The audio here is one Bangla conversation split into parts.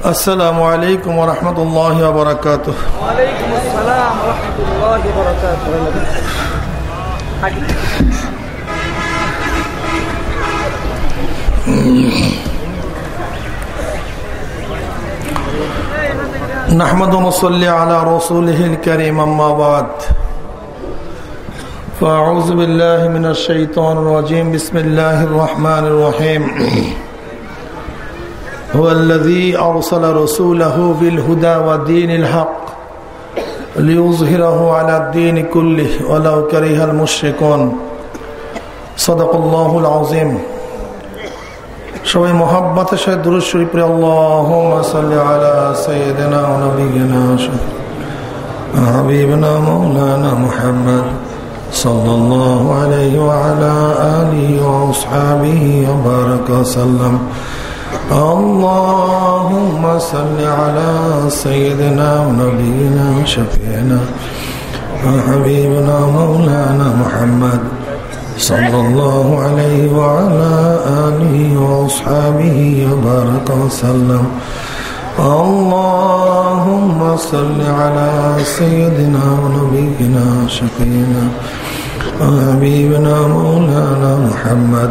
السلام عليكم ورحمة الله وبركاته. وعليكم السلام ورحمة الله وبركاته. نحمد ونصلي على رسوله الكريم أما بعد. فأعوذ بالله من الشيطان الرجيم. بسم الله الرحمن الرحيم. هو الذي أرسل رسوله بالهدى ودين الحق ليظهره على الدين كله ولو كره المشركون صدق الله العظيم সবাই মোহাব্বতের সাথে দুরুদ শরীফ পড়ে আল্লাহুম্মা সাল্লি আলা সাইয়্যিদিনা ওয়া নাবিয়িনা হাবিবনা মাওলানা মুহাম্মদ সাল্লাল্লাহু আলাইহি ওয়া আলা আলিহি ওয়া আসহাবিহি ওয়া বারাকা সাল্লাম اللهم صل على سيدنا ونبينا شفيعنا وحبيبنا مولانا محمد صلى الله عليه وعلى آله وأصحابه وبارك وسلم. اللهم صل على سيدنا ونبينا شفينا وحبيبنا مولانا محمد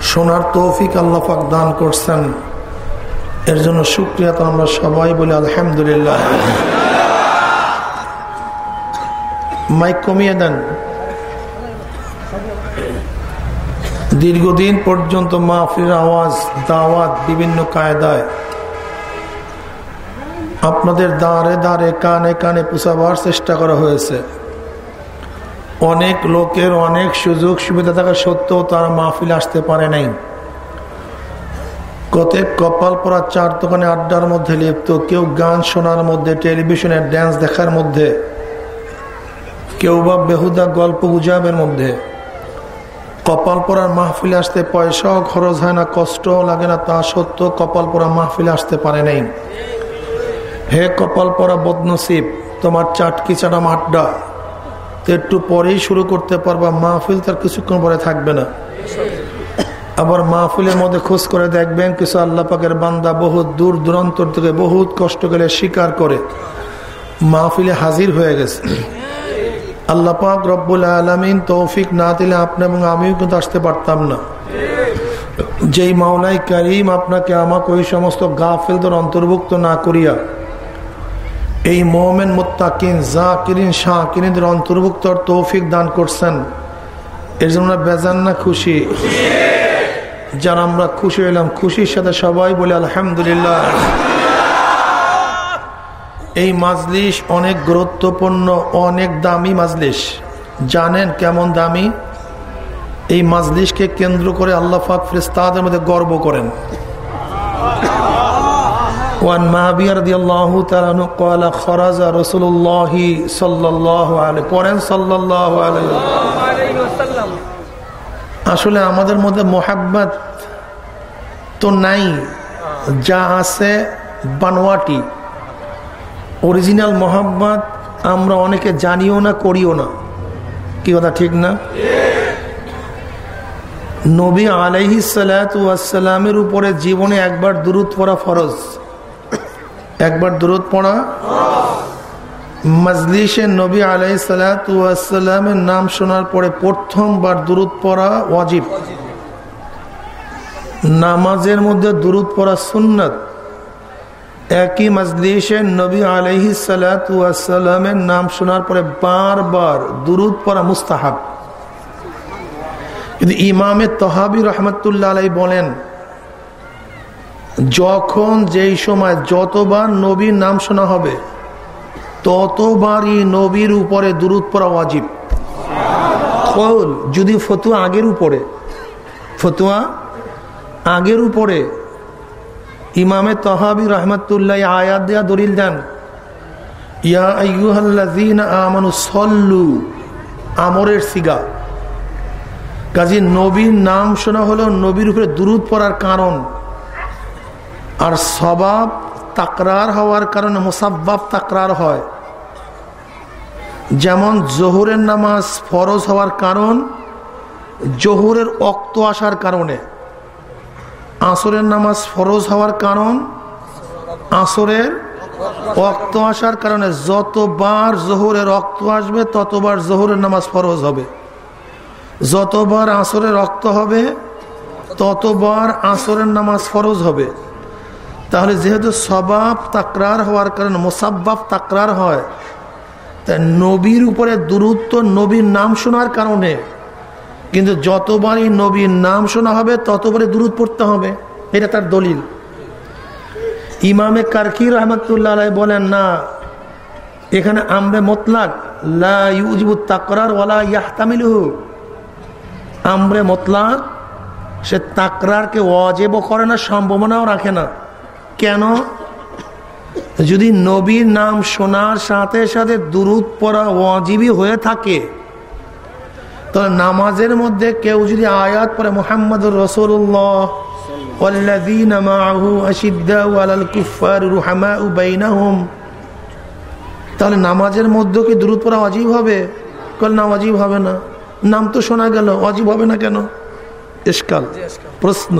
শোনার তৌফিক আল্লাহ পাক দান করছেন। এর জন্য শুক্রিয়া তো আমরা সবাই বলি আলহামদুলিল্লাহ। মাইক কমিয়ে দেন। দীর্ঘদিন পর্যন্ত মাহফির আওয়াজ, দাওয়াত বিভিন্ন কায়দায়। আপনাদের দাঁড়ে দাঁড়ে কানে কানে পুষাবার চেষ্টা করা হয়েছে। অনেক লোকের অনেক সুযোগ সুবিধা থাকা সত্ত্বেও তারা মাহফিল আসতে পারে নাই। কতক কপাল পরা চার দোকানে আড্ডার মধ্যে লিপ্ত, কেউ গান শোনার মধ্যে, টেলিভিশনে ড্যান্স দেখার মধ্যে, কেউ বা বেহুদা গল্প গুজাবের মধ্যে। কপাল পরার মাহফিলে আসতে পয়সাও খরচ হয় না, কষ্টও লাগে না, তা সত্ত্বেও কপাল পরা মাহফিলে আসতে পারে নাই। হে কপাল পরা বদনসিব, তোমার চাটকি চাটাম আড্ডা। একটু পরেই শুরু করতে পারবা। মাহফিল তার কিছুক্ষণ পরে থাকবে না। আবার মাহফিলের মধ্যে খোঁজ করে দেখবেন, কিছু আল্লাহ পাকের বান্দা বহুত দূর দূরান্তর থেকে বহুত কষ্ট করে স্বীকার করে। মাহফিলে হাজির হয়ে গেছে। আল্লাহ পাক রব্বুল আলমিন তৌফিক না দিলে আপনি এবং আমিও কিন্তু আসতে পারতাম না। যেই মাওলাই করিম আপনাকে আমাকে ওই সমস্ত গাফিলদের অন্তর্ভুক্ত না করিয়া এই মোহামেন মোত্তাকিন, জাকিরিন শাহকিরিনদের অন্তর্ভুক্ত তৌফিক দান করছেন। এর জন্য বেজান না খুশি। যারা আমরা খুশি হইলাম, খুশির সাথে সবাই বলে আলহামদুলিল্লাহ। এই মাজলিস অনেক গুরুত্বপূর্ণ, অনেক দামি মাজলিস জানেন কেমন দামি? এই মাজলিসকে কেন্দ্র করে আল্লাহ ফাক ফ্রিস্তাদের মধ্যে গর্ব করেন। وعن معبير رضي الله تعالى عنه قال خرج رسول الله صلى الله عليه পড়েন صلى الله عليه وسلم আসলে আমাদের মধ্যে মোহাব্বত তো নাই যা আছে বানোয়াটি অরিজিনাল মোহাম্মদ আমরা অনেকে জানিও না করিও না কি কথা ঠিক না নবী আলাইহি সালামের উপরে জীবনে একবার দূরত পড়া ফরজ একবার দূরত পড়া। মজলিসে নবী আলাই সালামের নাম শোনার পরে প্রথমবার দূরত পড়া ওয়াজিব। নামাজের মধ্যে দূরত পড়া সুন্নত। একই মজলিসে নবী আলহি সালামের নাম শোনার পরে বারবার দুরুদ পড়া মুস্তাহাব। কিন্তু ইমামে তহাবি রহমতুল্লাহ আলাই বলেন যখন যেই সময় যতবার নবীর নাম শোনা হবে, ততবারই নবীর উপরে দুরুদ পড়া ওয়াজিব। যদি ফতুয়া আগের উপরে, ফতুয়া আগের উপরে ইমামে তহাবি রহমতুল্লাহ আয়াত দেয়া দলিল দেন আমরের সিগা। কাজী নবীর নাম শোনা হলো নবীর উপরে দুরুদ পড়ার কারণ। আর স্বভাব তাকরার হওয়ার কারণে মোসাব্বাব তাকরার হয়। যেমন জহুরের নামাজ ফরজ হওয়ার কারণ, জহুরের অক্ত আসার কারণে। আসরের নামাজ ফরজ হওয়ার কারণ, আসরের অক্ত আসার কারণে। যতবার জহুরের রক্ত আসবে, ততবার জহুরের নামাজ ফরজ হবে। যতবার আসরের রক্ত হবে, ততবার আসরের নামাজ ফরজ হবে। তাহলে যেহেতু স্বভাব তাকরার হওয়ার কারণে, মোসাব্বাব তাকরার হয় তাই নবীর উপরে দূরত্ব নবীর নাম শোনার কারণে। কিন্তু যতবারই নবীর নাম শোনা হবে, ততবারই দূরত পড়তে হবে। এটা তার দলিল। ইমামে কারকি রহমতুল্লাহ বলেন, না, এখানে আমরে মতলাক তাকরার ওয়ালা ইয়াহতামিলহু। আমরে মতলাক, সে তাকরারকে অজেব করে না, সম্ভাবনাও রাখে না। কেন? যদি নবীর নাম শোনার সাথে সাথে দুরুদ পড়া অজীবী হয়ে থাকে, তাহলে নামাজের মধ্যে কেউ যদি আয়াত পরে মোহাম্মদ রসুল্লাহ তাহলে নামাজের মধ্যে কি দূরত পড়া অজীব হবে? কল না অজীব হবে না। নাম তো শোনা গেল অজীব হবে না কেন? প্রশ্ন।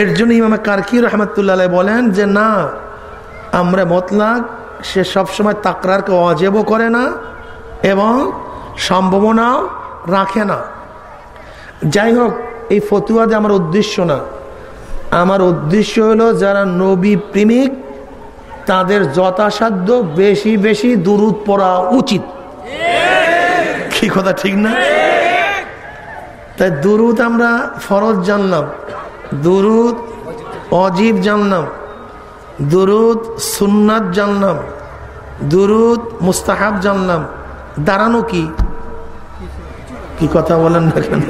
এর জন্য ইমামে কারকির রহমতুল্লাহ বলেন যে, না, আমরা মতলাক সে সবসময় তাকরারকে অজেবও করে না এবং সম্ভাবনাও রাখে না। যাই হোক, এই ফতুয়াতে আমার উদ্দেশ্য না। আমার উদ্দেশ্য হলো যারা নবী প্রেমিক, তাদের যথাসাধ্য বেশি বেশি দূরত পড়া উচিত। কি কথা, ঠিক না? তাই দুরুদ আমরা ফরজ জানলাম। দুরুদ অজীব জানলাম দুরুদ সুন্নাত জানলাম দুরুদ মুস্তাহাব জানলাম দাঁড়ানো কি? কি কথা বলেন না কেন?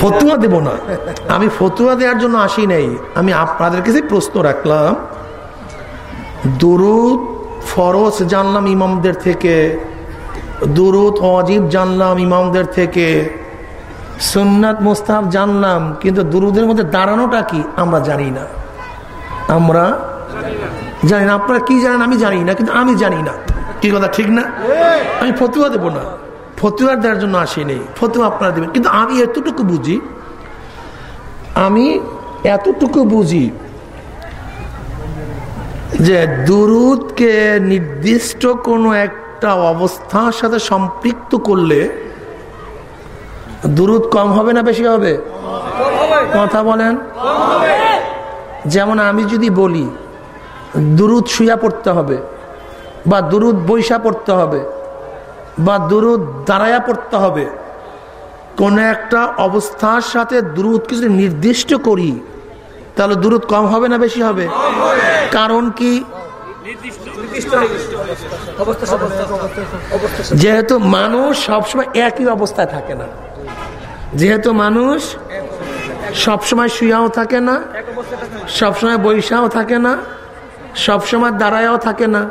ফতুয়া দেব না। আমি ফতুয়া দেওয়ার জন্য আসি নাই। আমি আপনাদের কাছে প্রশ্ন রাখলাম, দুরুদ ফরজ জানলাম ইমামদের থেকে, দুরুদ অজীব জানলাম ইমামদের থেকে সুন্নাত মোস্তাব জানলাম, কিন্তু দুরুদের মধ্যে দাঁড়ানোটা কি আমরা জানি না। আমরা জানি না। আপনারা কি জানেন আমি জানি না, কিন্তু আমি জানি না। কি কথা, ঠিক না? আমি ফতুয়া দেবো না। ফতুয়া দেওয়ার জন্য আসিনি ফতুয়া আপনারা দেবেন। কিন্তু আমি এতটুকু বুঝি, আমি এতটুকু বুঝি যে দুরুদকে নির্দিষ্ট কোনো একটা অবস্থার সাথে সম্পৃক্ত করলে দুরুদ কম হবে না বেশি হবে? কথা বলেন। যেমন আমি যদি বলি, দুরুদ শুয়া পড়তে হবে, বা দুরুদ বৈশা পড়তে হবে, বা দুরুদ দাঁড়ায়া পড়তে হবে, কোনো একটা অবস্থার সাথে দুরুদ কিছু নির্দিষ্ট করি, তাহলে দূরত কম হবে না বেশি হবে? কারণ কি? যেহেতু মানুষ সবসময় একই অবস্থায় থাকে না। যেহেতু মানুষ সবসময় শুয়াও থাকে না, সবসময় বৈশাও থাকে না, সবসময় দাঁড়ায়ও থাকে না।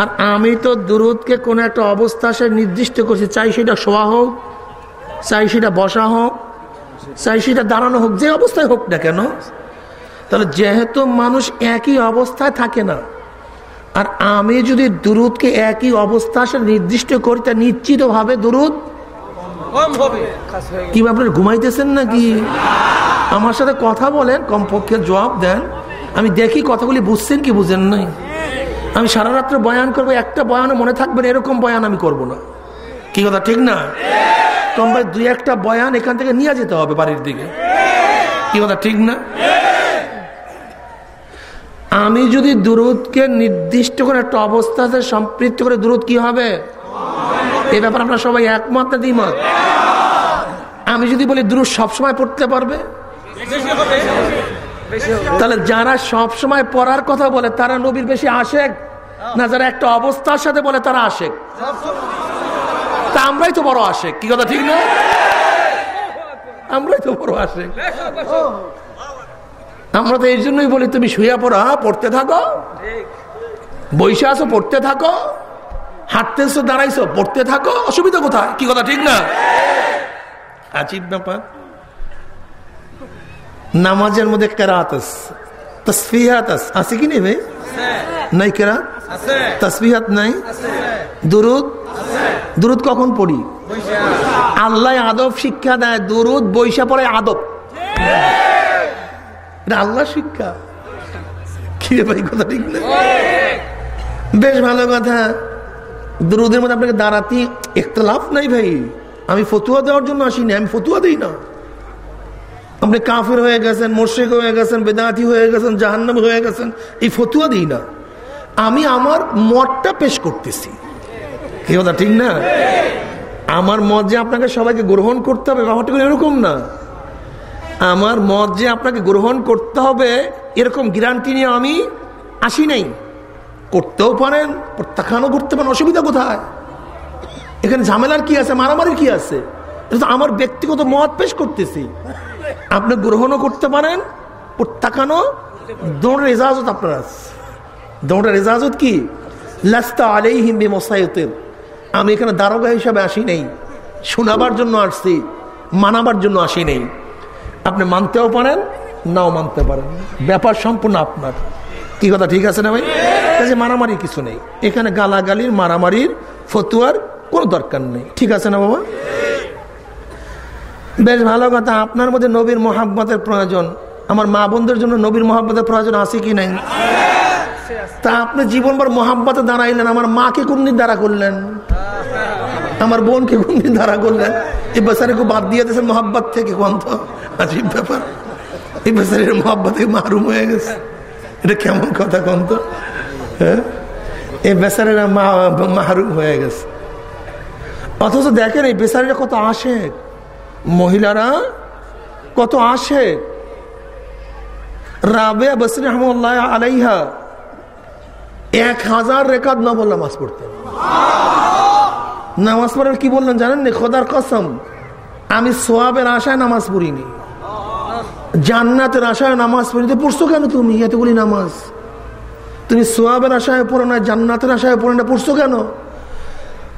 আর আমি তো দূরতকে কোনো একটা অবস্থা সে নির্দিষ্ট করছি, চাই সেটা শোয়া হোক, চাই সেটা বসা হোক, চাই সেটা দাঁড়ানো হোক, যে অবস্থায় হোক না কেন, তাহলে যেহেতু মানুষ একই অবস্থায় থাকে না, আর আমি যদি দুরুদকে একই অবস্থা সে নির্দিষ্ট করি, তা নিশ্চিতভাবে দুরুদ কি আপনার ঘুমাইতেছেন নাকি? আমার সাথে কথা বলেন কমপক্ষে জবাব দেন। আমি দেখি কথাগুলি বুঝছেন কি বুঝেন নাই। আমি সারা রাত্রে বয়ান করব একটা বয়ানে মনে থাকবেন এরকম বয়ান আমি করব না। কি কথা ঠিক না? কম ভাই দুই একটা বয়ান এখান থেকে নিয়ে যেতে হবে বাড়ির দিকে। কি কথা ঠিক না? আমি যদি দূরতকে নির্দিষ্ট করে একটা অবস্থাতে সম্পৃক্ত করে দূরত কি হবে? এ ব্যাপার আমরা সবাই একমত না দ্বিমত? আমি যদি বলি দূর সবসময় পড়তে পারবে? তাহলে যারা সব সময় পড়ার কথা বলে, তারা নবীর বেশি আসে না যারা একটা অবস্থার সাথে বলে, তারা আসে তা আমরাই তো বড় আসে কি কথা ঠিক না? আমরাই তো বড় আসে আমরা তো এই জন্যই বলি, তুমি শুয়ে পড়া, পড়তে থাকো। বৈশা আছো, পড়তে থাকো। হাঁটতেছো দাঁড়াইছো পড়তে থাকো অসুবিধা কোথায়? কি কথা ঠিক না? আচিব ব্যাপার। নামাজের মধ্যে কেরাত তসফিহাত আছে। কি নেই ভাই নাই কেরাত তসফিহাত নাই? দুরুদ? দুরুদ কখন পড়ি? আল্লাহ আদব শিক্ষা দেয় দুরুদ বৈশা পড়ে আদব। আল্লাহ শিক্ষা। কি ভাই কথা ঠিক না? বেশ ভালো কথা। দুরুদের মধ্যে আপনাকে দাঁড়াতে লাভ নাই ভাই। আমি ফতুয়া দেওয়ার জন্য আসিনি, আমি ফতুয়া দিই না। আপনি কাফের হয়ে গেছেন মোর্শেক হয়ে গেছেন, বেদাতি হয়ে গেছেন, জাহান্নাম হয়ে গেছেন, এই ফতুয়া দিই না। আমি আমার মতটা পেশ করতেছি। কি কথা, ঠিক না? আমার মত যে আপনাকে সবাইকে গ্রহণ করতে হবে, ব্যাপারটা এরকম না। আমার মত যে আপনাকে গ্রহণ করতে হবে, এরকম গ্যারান্টি নিয়ে আমি আসি নাই। করতেও পারেন, প্রত্যাখ্যানও করতে পারেন, অসুবিধা কোথায়? এখানে ঝামেলার কি আছে? মারামারির কি আছে? এটা আমার ব্যক্তিগত মত পেশ করতেছি। আপনি গ্রহণও করতে পারেন, প্রত্যাখ্যানও। দৌড়ের এজাজত আপনার আছে। দৌড়ের এজাজত কি? লাস্তা আলেই হিন্দি মশাইতের আমি এখানে দারোগা হিসাবে আসি নেই। শোনাবার জন্য আসছি, মানাবার জন্য আসি নেই। আপনি মানতেও পারেন, নাও মানতে পারেন। ব্যাপার সম্পূর্ণ আপনার। কি কথা, ঠিক আছে না ভাই? কাজে মারামারি কিছু নেই। এখানে গালাগালির, মারামারির, ফতুয়ার কোনো দরকার নেই। ঠিক আছে না বাবা? বেশ ভালো কথা, আপনার মধ্যে নবীর মোহাব্বতের প্রয়োজন। আমার মা বোনদের জন্য নবীর মোহাব্বতের প্রয়োজন আছে কি নাই? তা আপনি জীবনভর মোহাব্বতে দাঁড়াইলেন, আমার মাকে কোন দিন দাঁড়া করলেন? আমার বোনকে কোন দিন দাঁড়া করলেন? এই বেচারে বাদ দিয়ে দিয়েছেন মোহাব্বত থেকে কন্ত আজীব ব্যাপার। এই বেচারের মোহাব্বত মারুম হয়ে গেছে। এটা কেমন কথা কন্ত হ্যাঁ? এই বেচারেরা মাহরুম হয়ে গেছে। অথচ দেখেন এই বেচারিরা কত আসে মহিলারা কত আসে রাবেয়া বসরি রহমল্লাহ আলাইহা এক হাজার রেখাত নবল নামাজ পড়তেন। নামাজ পড়ার কি বললেন জানেন নি? খোদার কসম, আমি সোয়াবের আশায় নামাজ পড়িনি। জান্নাতের আশায় নামাজ পড়িতে পড়ছো কেন তুমি? এতগুলি নামাজ। তুমি সোয়াবের আশায় পড়ো না, জান্নাতের আশায় পড়ো না পড়ছো কেন?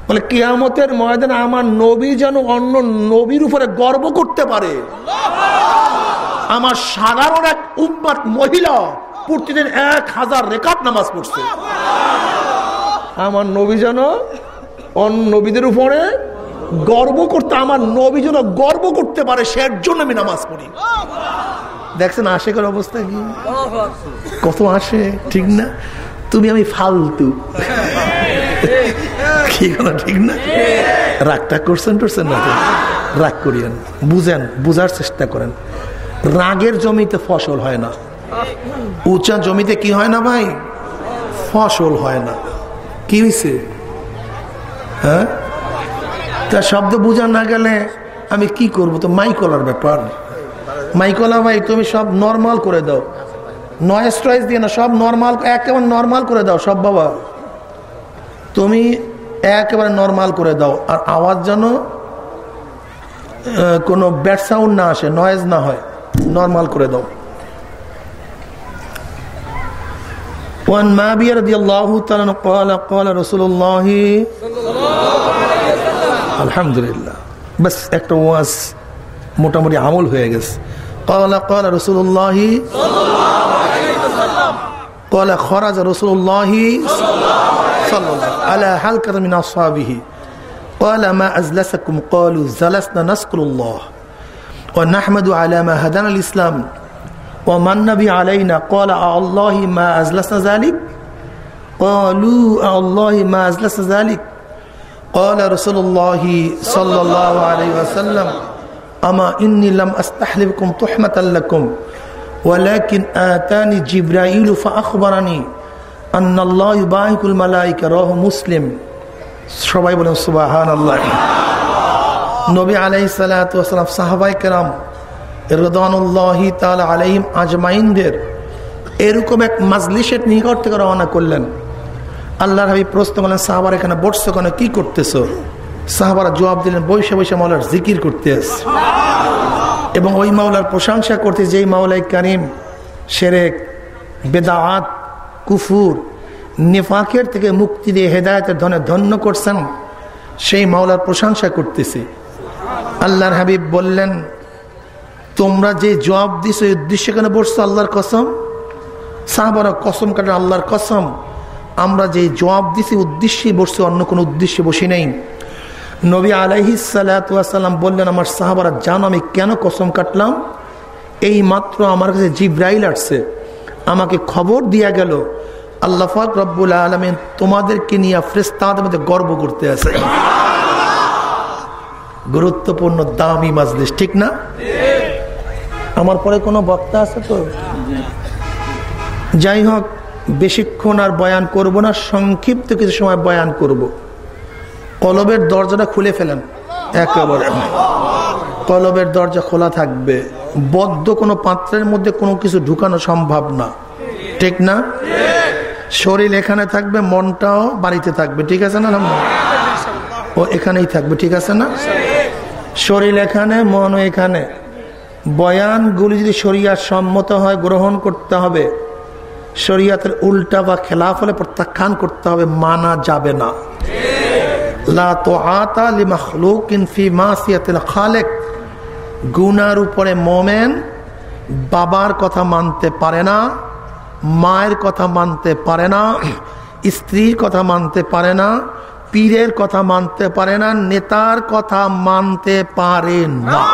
বলে, কিয়ামতের ময়দানে আমার নবী যেন অন্য নবীর উপরে গর্ব করতে পারে। আমার সাধারণ এক উম্মাত মহিলা প্রতিদিন এক হাজার রেখাত নামাজ পড়ছে। আমার নবী যেন অন্য নবীদের উপরে গর্ব করতে, আমার নবী যেন গর্ব করতে পারে, সের জন্য আমি নামাজ পড়ি। দেখছেন আশেকের অবস্থা কি? কত আসে, ঠিক না? তুমি আমি ফালতু। কি ঠিক না? রাগটা করছেন টরছেন না রাগ করিয়েন, বুঝেন, বুঝার চেষ্টা করেন। রাগের জমিতে ফসল হয় না। উঁচা জমিতে কি হয় না ভাই? ফসল হয় না। কি হয়েছে হ্যাঁ? তা শব্দ বোঝা না গেলে আমি কি করব তো মাইকলার ব্যাপার মাইকলা ভাই তুমি সব নর্মাল করে দাও নয়েস টয়েস দিয়ে না সব নর্মাল একেবারে নর্মাল করে দাও সব বাবা তুমি একেবারে নর্মাল করে দাও আর আওয়াজ যেন কোনো ব্যাট সাউন্ড না আসে নয়েজ না হয় নর্মাল করে দাও وعن مابي رضي الله تعالى قال قال رسول الله আলহামদুলিল্লাহ বাস একটা ওয়াজ মোটামুটি আমল হয়ে গেছে قال قال رسول الله قال خرج رسول الله صلى الله على حلقة من أصحابه قال ما أزلسكم قالوا زلسنا نسكر الله ونحمد على ما هدانا الإسلام وما النبي علينا قال الله ما أزلسنا ذلك قالوا الله ما أزلسنا ذلك قال رسول الله صلى الله عليه وسلم أما إني لم أستحلفكم تحمة لكم ولكن آتاني جبرائيل فأخبرني أن الله يباهك الملائكة رواه مسلم সবাই বলেন সুবাহান আল্লাহ নবী আলাই সালাম সাহাবাই কেরাম রদানুল্লাহি তাল আলাইম আজমাইনদের এরকম এক মাজলিসের নিকট থেকে রওনা করলেন আল্লাহর হাবি প্রশ্ন করলেন, সাহাবার এখানে বসছো কেন? কি করতেছো? সাহাবারা জবাব দিলেন বৈশে বৈশে মলার জিকির করতে এবং ওই মাওলার প্রশংসা করতে যেই মাওলাই কারিম, সেরেক, বেদাত, কুফুর, নেফাকের থেকে মুক্তি দিয়ে হেদায়তের ধনে ধন্য করছেন, সেই মাওলার প্রশংসা করতেছে। আল্লাহর হাবিব বললেন, তোমরা যে জবাব দিস ওই উদ্দেশ্যে কেন বসছো আল্লাহর কসম? সাহাবারা কসম কাটা আল্লাহর কসম আমরা যে জবাব দিছি উদ্দেশ্যে বসছি, অন্য কোনো উদ্দেশ্যে বসি নেই। নবী আলাইহি সালাম বললেন, আমার সাহাবারা জানো আমি কেন কসম কাটলাম? এই মাত্র আমার কাছে জিব্রাইল আসছে। আমাকে খবর দিয়া গেল আল্লাহাক রব্বুল আলমিন তোমাদেরকে নিয়ে ফ্রেস্তাদের মধ্যে গর্ব করতে আছে। গুরুত্বপূর্ণ দামি মাজলিস, ঠিক না? আমার পরে কোনো বক্তা আছে তো? যাই হোক বেশিক্ষণ আর বয়ান করব না, সংক্ষিপ্ত কিছু সময় বয়ান করব। কলবের দরজাটা খুলে ফেলেন। একেবারে। কলবের দরজা খোলা থাকবে। বদ্ধ কোনো পাত্রের মধ্যে কোনো কিছু ঢুকানো সম্ভব না। ঠিক না? শরীর এখানে থাকবে, মনটাও বাড়িতে থাকবে। ঠিক আছে না ও এখানেই থাকবে, ঠিক আছে না? শরীর এখানে, মনও এখানে। বয়ানগুলি যদি শরিয়ার সম্মত হয়, গ্রহণ করতে হবে। শরিয়াতের উল্টা বা খেলাফ হলে প্রত্যাখ্যান করতে হবে, মানা যাবে না। খালেক। গুনার উপরে মোমেন বাবার কথা মানতে পারে না, মায়ের কথা মানতে পারে না, স্ত্রীর কথা মানতে পারে না, পীরের কথা মানতে পারে না, নেতার কথা মানতে পারে না।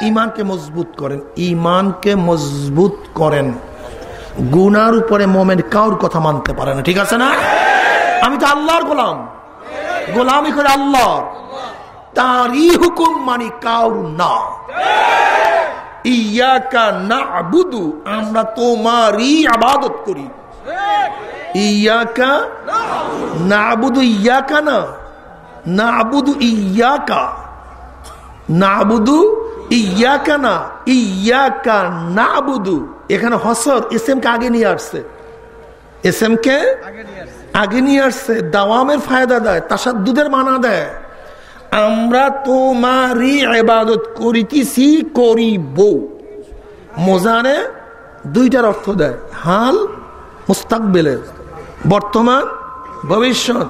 ইমানকে মজবুত করেন, ইমানকে মজবুত করেন। গুনার উপরে মোমেন কাউর কথা মানতে পারে না, ঠিক আছে না? আমি তো আল্লাহর গোলাম। গোলামি করে আল্লাহ তারই হুকুম মানি কাউর না। ইয়াকা না আবুদু আমরা তোমারই আবাদত করি। ইয়াকা না আবুদু ইয়াকা না না আবুদু ইয়াকা না আবুদু ইয়াকা না ইয়াকা না আবুদু এখানে হসর এস এম কে আগে নিয়ে আসছে। এস এম কে আগে নিয়ে আসছে, দাওয়ামের ফায়দা দেয় তাসার দুধের মানা দেয়। আমরা তোমারই এবাদত করিতেছি, করিব। মোজানে দুইটার অর্থ দেয়, হাল মুস্তাকবেলের বর্তমান, ভবিষ্যৎ।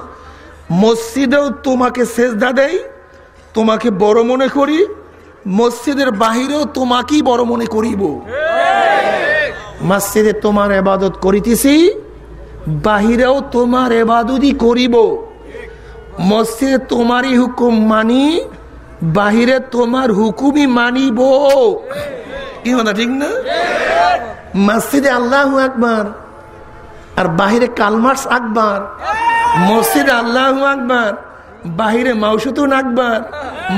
মসজিদেও তোমাকে সেজদা দেয় তোমাকে বড় মনে করি মসজিদের বাহিরেও তোমাকেই বড় মনে করিব। মসজিদে তোমার এবাদত করিতেছি, বাহিরেও তোমার এবাদতই করিব। মসজিদে তোমারই হুকুম মানি, বাহিরে তোমার হুকুমই মানিব। কি কথা, ঠিক না? মসজিদে আল্লাহ আকবার, আর বাহিরে কালমার্স আকবার। মসজিদে আল্লাহ আকবার, বাহিরে মাউসুতুন আকবার।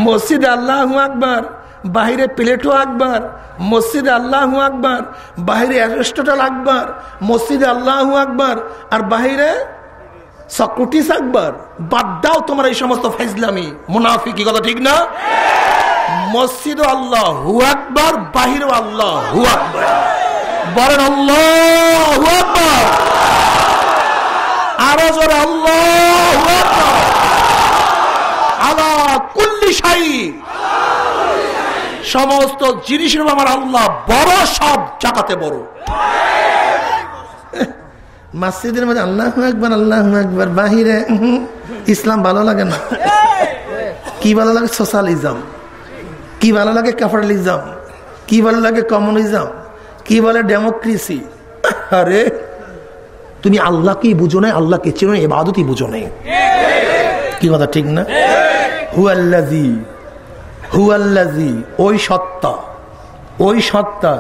মসজিদে আল্লাহ আকবার বাহিরে প্লেটো আকবার, মসজিদে আল্লাহ আকবার, বাহিরে অ্যারিস্টোটাল আকবার, মসজিদে আল্লাহ আকবার, আর বাহিরে সক্রটিস আকবার। বাদ দাও তোমার এই সমস্ত ফাইজলামি। মুনাফিকি, কথা ঠিক না? মসজিদ আল্লাহ হু আকবার বাহির আল্লাহ হু আকবার। বলেন আল্লাহ হু আকবার। আরও জোর আল্লাহ আলা কুল্লি শাহী সমস্ত জিনিসের আমার আল্লাহ বড়, সব জাকাতে বড়। মাসজিদের মধ্যে আল্লাহ একবার আল্লাহ একবার বাহিরে ইসলাম ভালো লাগে না। কি ভালো লাগে? সোশ্যালিজম। কি ভালো লাগে? ক্যাপিটালিজম। কি ভালো লাগে? কমিউনিজম। কি বলে? ডেমোক্রেসি। আরে, তুমি আল্লাহকেই বুঝো নাই, আল্লাহকে চেনো এবাদতই বুঝো নাই। কি কথা, ঠিক না? হু হুয়াল্লাজি ওই সত্তা ওই সত্তা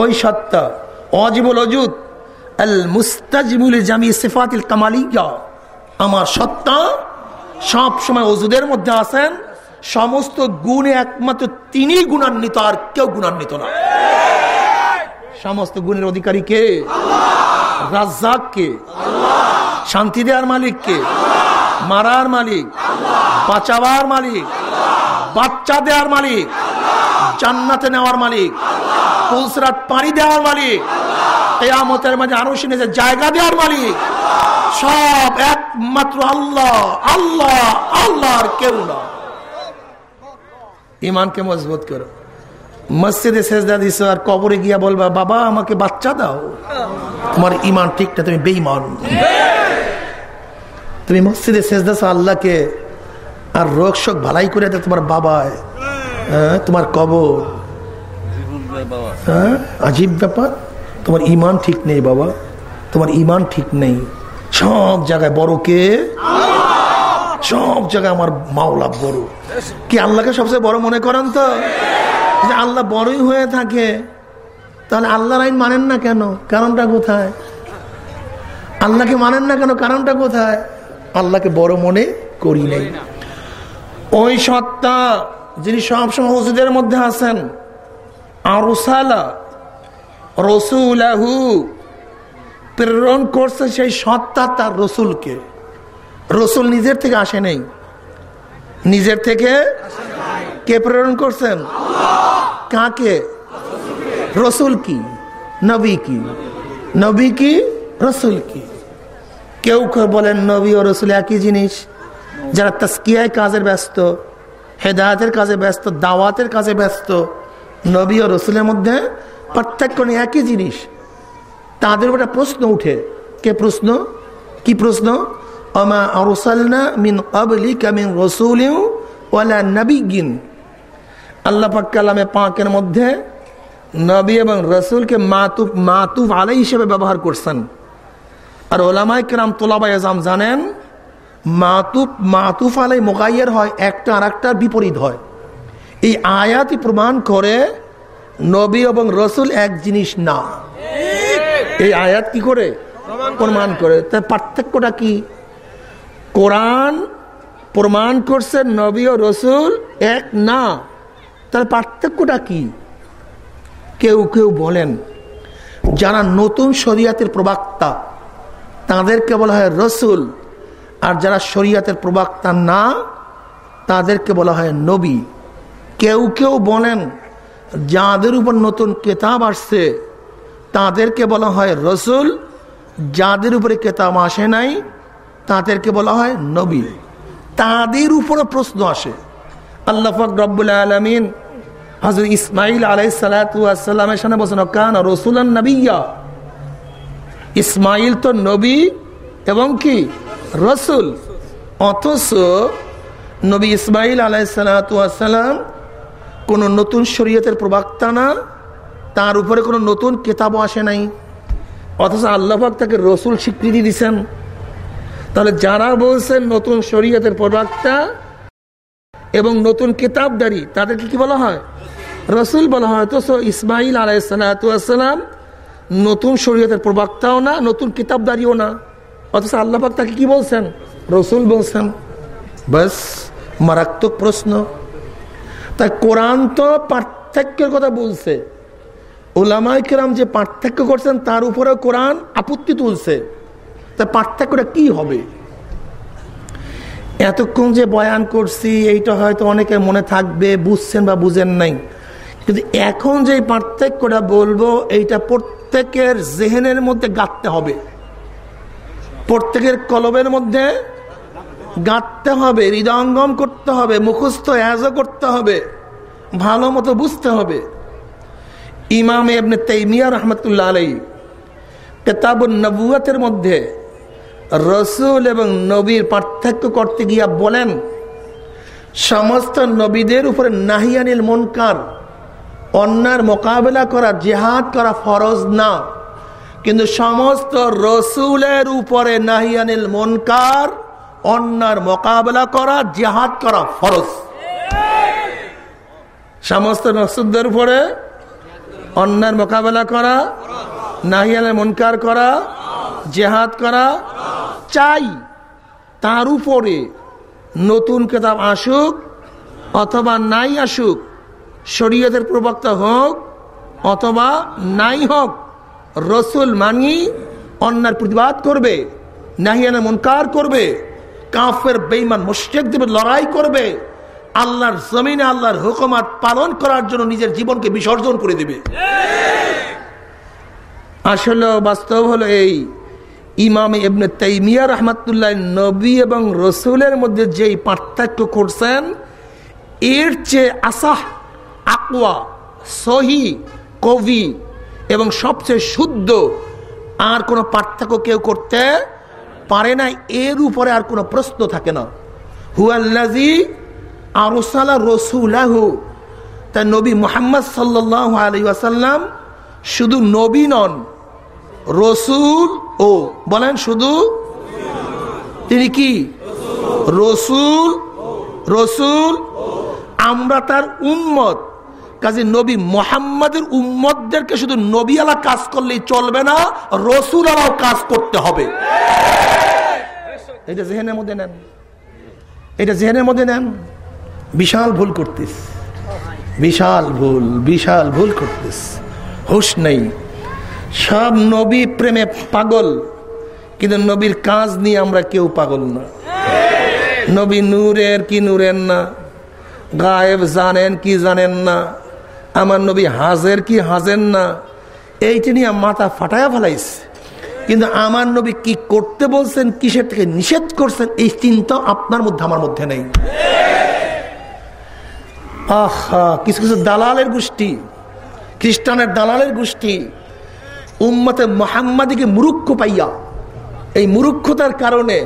ওই সত্তা অজিবুল জামি সিফাতিল আমার সত্তা সব সময় অজুদের মধ্যে আছেন, সমস্ত গুণে একমাত্র তিনি গুণান্বিত, আর কেউ গুণান্বিত না। সমস্ত গুণের অধিকারী কে? রাজ্জাক কে শান্তি দেওয়ার মালিক কে মারার মালিক? বাঁচাবার মালিক? বাচ্চা দেওয়ার মালিক। জান্নাতে নেওয়ার মালিক। ফুলসরাত পানি দেওয়ার মালিক। কেয়ামতের মাঝে আরও শুনে জায়গা দেওয়ার মালিক। সব একমাত্র আল্লাহ আল্লাহ আল্লাহ আর কেউ না। ইমানকে মজবুত করো। মসজিদে সেজদা দিস আর কবরে গিয়া বলবা, বাবা, আমাকে বাচ্চা দাও। তোমার ইমান ঠিক না তুমি বেইমান তুমি মসজিদে সেজদাস আল্লাহকে আর রোগ শোক ভালাই করে দেয় তোমার বাবায়। হ্যাঁ, তোমার কবর। হ্যাঁ আজীব ব্যাপার। তোমার ইমান ঠিক নেই বাবা। তোমার ইমান ঠিক নেই। সব জায়গায় বড় কে? সব জায়গায় আমার মাওলা বড়। কি আল্লাহকে সবচেয়ে বড় মনে করেন তো? যে আল্লাহ বড়ই হয়ে থাকে। তাহলে আল্লাহর আইন মানেন না কেন? কারণটা কোথায়? আল্লাহকে মানেন না কেন? কারণটা কোথায়? আল্লাহকে বড় মনে করি নেই। ওই সত্তা যিনি সবসময় মসজিদের মধ্যে আছেন আরুসালা রসুলাহু প্রেরণ করছে সেই সত্তা তার রসুলকে। রসুল নিজের থেকে আসে নেই। নিজের থেকে কে প্রেরণ করছেন? কাকে? রসুল কি? নবী কি? নবী কি? রসুল কি? কেউ কেউ বলেন নবী ও রসুল একই জিনিস। যারা তাস্কিয়ায় কাজের ব্যস্ত, হেদায়তের কাজে ব্যস্ত, দাওয়াতের কাজে ব্যস্ত, নবী ও রসুলের মধ্যে পার্থক্য একই জিনিস। তাদের উপরে প্রশ্ন উঠে। কে প্রশ্ন? কি প্রশ্ন? অমা আরসালনা মিন কাবলিকা মিন রাসূলিন ওয়ালা নাবিয়্যিন। আল্লাহ পাক কালামে পাকের মধ্যে নবী এবং রসুলকে মাতুফ মাতুফ আলাই হিসেবে ব্যবহার করছেন। আর ওলামাই কেরাম তোলাবাই আজাম জানেন মাতুফ মাতুফ আলাই মোকাইয়ের হয়, একটা আর একটার বিপরীত হয়। এই আয়াতই প্রমাণ করে নবী এবং রসুল এক জিনিস না। এই আয়াত কি করে? প্রমাণ করে। তার পার্থক্যটা কি? কোরআন প্রমাণ করছে নবী ও রসুল এক না। তার পার্থক্যটা কি? কেউ কেউ বলেন, যারা নতুন শরিয়াতের প্রবক্তা, তাদেরকে বলা হয় রসুল। আর যারা শরিয়াতের প্রবাক্তা না, তাদেরকে বলা হয় নবী। কেউ কেউ বলেন, যাদের উপর নতুন কেতাব আসছে, তাদেরকে বলা হয় রসুল। যাদের উপরে কেতাব আসে নাই, তাদেরকে বলা হয় নবী। তাদের উপরে প্রশ্ন আসে। আল্লাহ রব্বুল আলমিন হজরত ইসমাইল আলাই সালাতামের সামনে বলছেন, কান রসুলান নবিয়া ইসমাইল তো নবী এবং কি? রসুল, অথচ নবী ইসমাইল আলাই সালাতাম কোন নতুন শরীয়তের প্রবাক্তা না, তার উপরে কোনো নতুন কেতাবও আসে নাই। অথচ আল্লাহাক তাকে রসুল স্বীকৃতি দিছেন। তাহলে যারা বলছেন নতুন শরীয়তের প্রবাক্তা এবং নতুন কেতাবদারি, তাদেরকে কি বলা হয়? রসুল বলা হয়। তো ইসমাইল আলাইসালাম নতুন শরীয়তের প্রবক্তাও না, নতুন কিতাবদারিও না। অথচ আল্লাহাক তাকে কি বলছেন? রসুল বলছেন। বাস, মারাত্মক প্রশ্ন। তাই কোরআন তো পার্থক্যের কথা বলছে। ওলামাই কেরাম যে পার্থক্য করছেন, তার উপরে কোরআন আপত্তি তুলছে। তা পার্থক্যটা কি হবে? এতক্ষণ যে বয়ান করছি, এইটা হয়তো অনেকের মনে থাকবে, বুঝছেন বা বুঝেন নাই। কিন্তু এখন যে পার্থক্যটা বলব, এইটা প্রত্যেকের জেহেনের মধ্যে গাঁততে হবে। প্রত্যেকের কলবের মধ্যে গাঁততে হবে, হৃদয়ঙ্গম করতে হবে, মুখস্থ এজও করতে হবে, ভালো মতো বুঝতে হবে। ইমাম এবনে তেমিয়া রহমতুল্লাহ আলাই কেতাবুল নবুয়াতের মধ্যে রসুল এবং নবীর পার্থক্য করতে গিয়া বলেন, সমস্ত নবীদের উপরে নাহিয়ানিল মনকার, অন্যার মোকাবেলা করা, জেহাদ করা ফরজ না। কিন্তু সমস্ত রসুলের উপরে নাহিয়ানিল মনকার, অন্যার মোকাবেলা করা, জেহাদ করা ফরজ। সমস্ত রসুলদের উপরে অন্যার মোকাবেলা করা নাহিয়ানের মনকার করা, জেহাদ করা চাই। তার উপরে নতুন কেতাব আসুক অথবা নাই আসুক, শরীয়তের প্রবক্তা হোক অথবা নাই হোক রসুল মানি, অন্যার প্রতিবাদ করবে নাহিয়ানা মনকার করবে, কাফের বেইমান মুশ্রেকদের লড়াই করবে, আল্লাহর জমিনে আল্লাহর হুকুমাত পালন করার জন্য নিজের জীবনকে বিসর্জন করে দেবে। আসলে বাস্তব হলো এই, ইমাম এবনে তাইমিয়া রহমাতুল্লাহ নবী এবং রসুলের মধ্যে যেই পার্থক্য করছেন, এর চেয়ে আসাহ আকোয়া সহি, কবি এবং সবচেয়ে শুদ্ধ আর কোনো পার্থক্য কেউ করতে পারে না, এর উপরে আর কোনো প্রশ্ন থাকে না। হুয়াল্লাজি আরসালা রসুলাহু, তা নবী মোহাম্মদ সাল্লাহ আলী আসাল্লাম শুধু নবী নন, রসুল ও, বলেন শুধু তিনি কি? রসুল রসুল, আমরা তার উম্মত। কাজে নবী মোহাম্মদের উম্মদদেরকে শুধু নবী আলা কাজ করলেই চলবে না রসুল আলাও কাজ করতে হবে। এটা জেহেনের মধ্যে নেন। এটা জেহেনের মধ্যে নেন। বিশাল ভুল করতিস। বিশাল ভুল বিশাল ভুল করতিস। হুশ নেই। সব নবী প্রেমে পাগল, কিন্তু নবীর কাজ নিয়ে আমরা কেউ পাগল না। নবী নূরের কি নূরের না, গায়েব জানেন কি জানেন না। আমার নবী হাজের কি হাজের না? এইটা নিয়ে মাথা ফাটায়া ফেলাইছে। কিন্তু আমার নবী কি করতে বলছেন, কিসের থেকে নিষেধ করছেন, এই চিন্তা আপনার মধ্যে, আমার মধ্যে নেই। আহা, কিছু কিছু দালালের গোষ্ঠী, খ্রিস্টানের দালালের গোষ্ঠী, উম্মতে মোহাম্মদীকে মুরুক্ষ পাইয়া, এই মুরুক্ষতার কারণে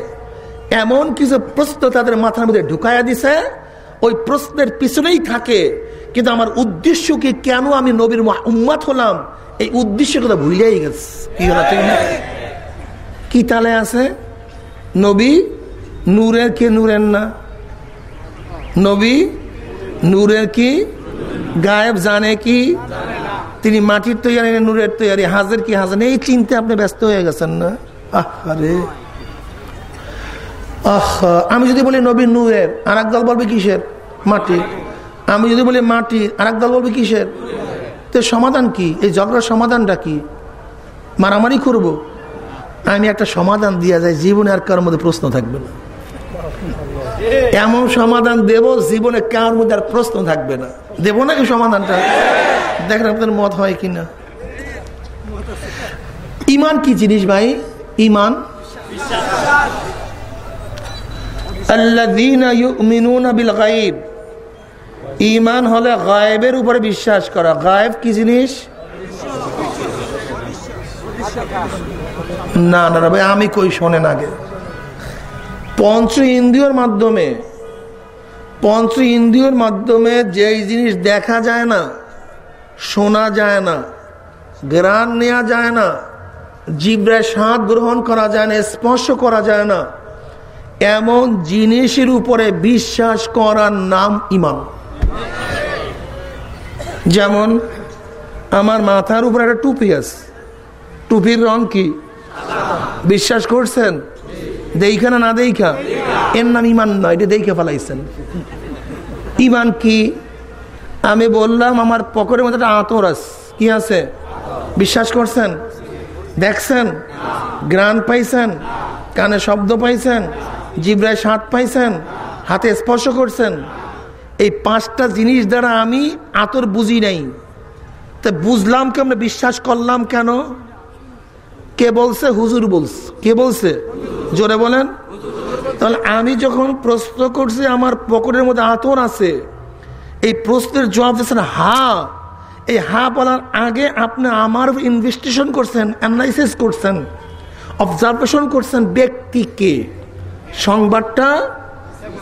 এমন কিছু প্রশ্ন তাদের মাথার মধ্যে ঢুকাইয়া দিছে, ওই প্রশ্নের পিছনেই থাকে কিন্তু আমার উদ্দেশ্য কি, কেন আমি নবীর উম্মাত হলাম? এই উদ্দেশ্য কথা ভুলিয়াই গেছে। কি কি তালে আছে? নবী নূরের কে নূরের না? নবী নূরের কি গায়েব জানে কি? তিনি মাটির তৈরি নূরের তৈরি হাজের কি হাজার? এই চিন্তা আপনি ব্যস্ত হয়ে গেছেন না? আহারে। আহ, আমি যদি বলি নবী নূরের আর দল বলবে কিসের? মাটি আমি যদি বলি মাটি আর দল বলবে কিসের? তো সমাধান কি? এই ঝগড়ার সমাধানটা কি? মারামারি করব। আমি একটা সমাধান দিয়া যায় জীবনে আর কারোর মধ্যে প্রশ্ন থাকবে না। এমন সমাধান দেব, জীবনে কার মধ্যে আর প্রশ্ন থাকবে না। দেব নাকি সমাধানটা? দেখেন আপনাদের মত হয় কিনা। ইমান কি জিনিস ভাই? ইমান? ইমান হলে গায়েবের উপরে বিশ্বাস করা। গায়েব কি জিনিস? না না ভাই, আমি কই শোনেন আগে। পঞ্চ ইন্দ্রিয়র মাধ্যমে, পঞ্চ ইন্দ্রিয়র মাধ্যমে যেই জিনিস দেখা যায় না, শোনা যায় না গ্রাণ নেওয়া যায় না জিব্রায় স্বাদ গ্রহণ করা যায় না, স্পর্শ করা যায় না, এমন জিনিসের উপরে বিশ্বাস করার নাম ইমান যেমন আমার মাথার উপর একটা টুপি আছে। টুপির রং কি? বিশ্বাস করছেন? দেখা না না দেখা? এর নাম ইমান নয়, এটা দেখে ফেলাইছেন। ইমান কি? আমি বললাম আমার পকেটের মধ্যে একটা আতর আছে। কি আছে? বিশ্বাস করছেন? দেখছেন? গ্রান পাইছেন? কানে শব্দ পাইছেন? জিব্রায় স্বাদ পাইছেন? হাতে স্পর্শ করছেন? এই পাঁচটা জিনিস দ্বারা আমি আতর বুঝি নাই। তা বুঝলাম কেমন বিশ্বাস করলাম কেন? কে বলছে? হুজুর বলছে। কে বলছে? জোরে বলেন। তাহলে আমি যখন প্রশ্ন করছি, আমার পকেটের মধ্যে আতর আছে। এই প্রশ্নের জবাব দিচ্ছেন, হা। এই হা বলার আগে আপনি আমার ইনভেস্টিগেশন করছেন অ্যানালাইসিস করছেন অবজারভেশন করছেন ব্যক্তিকে সংবাদটা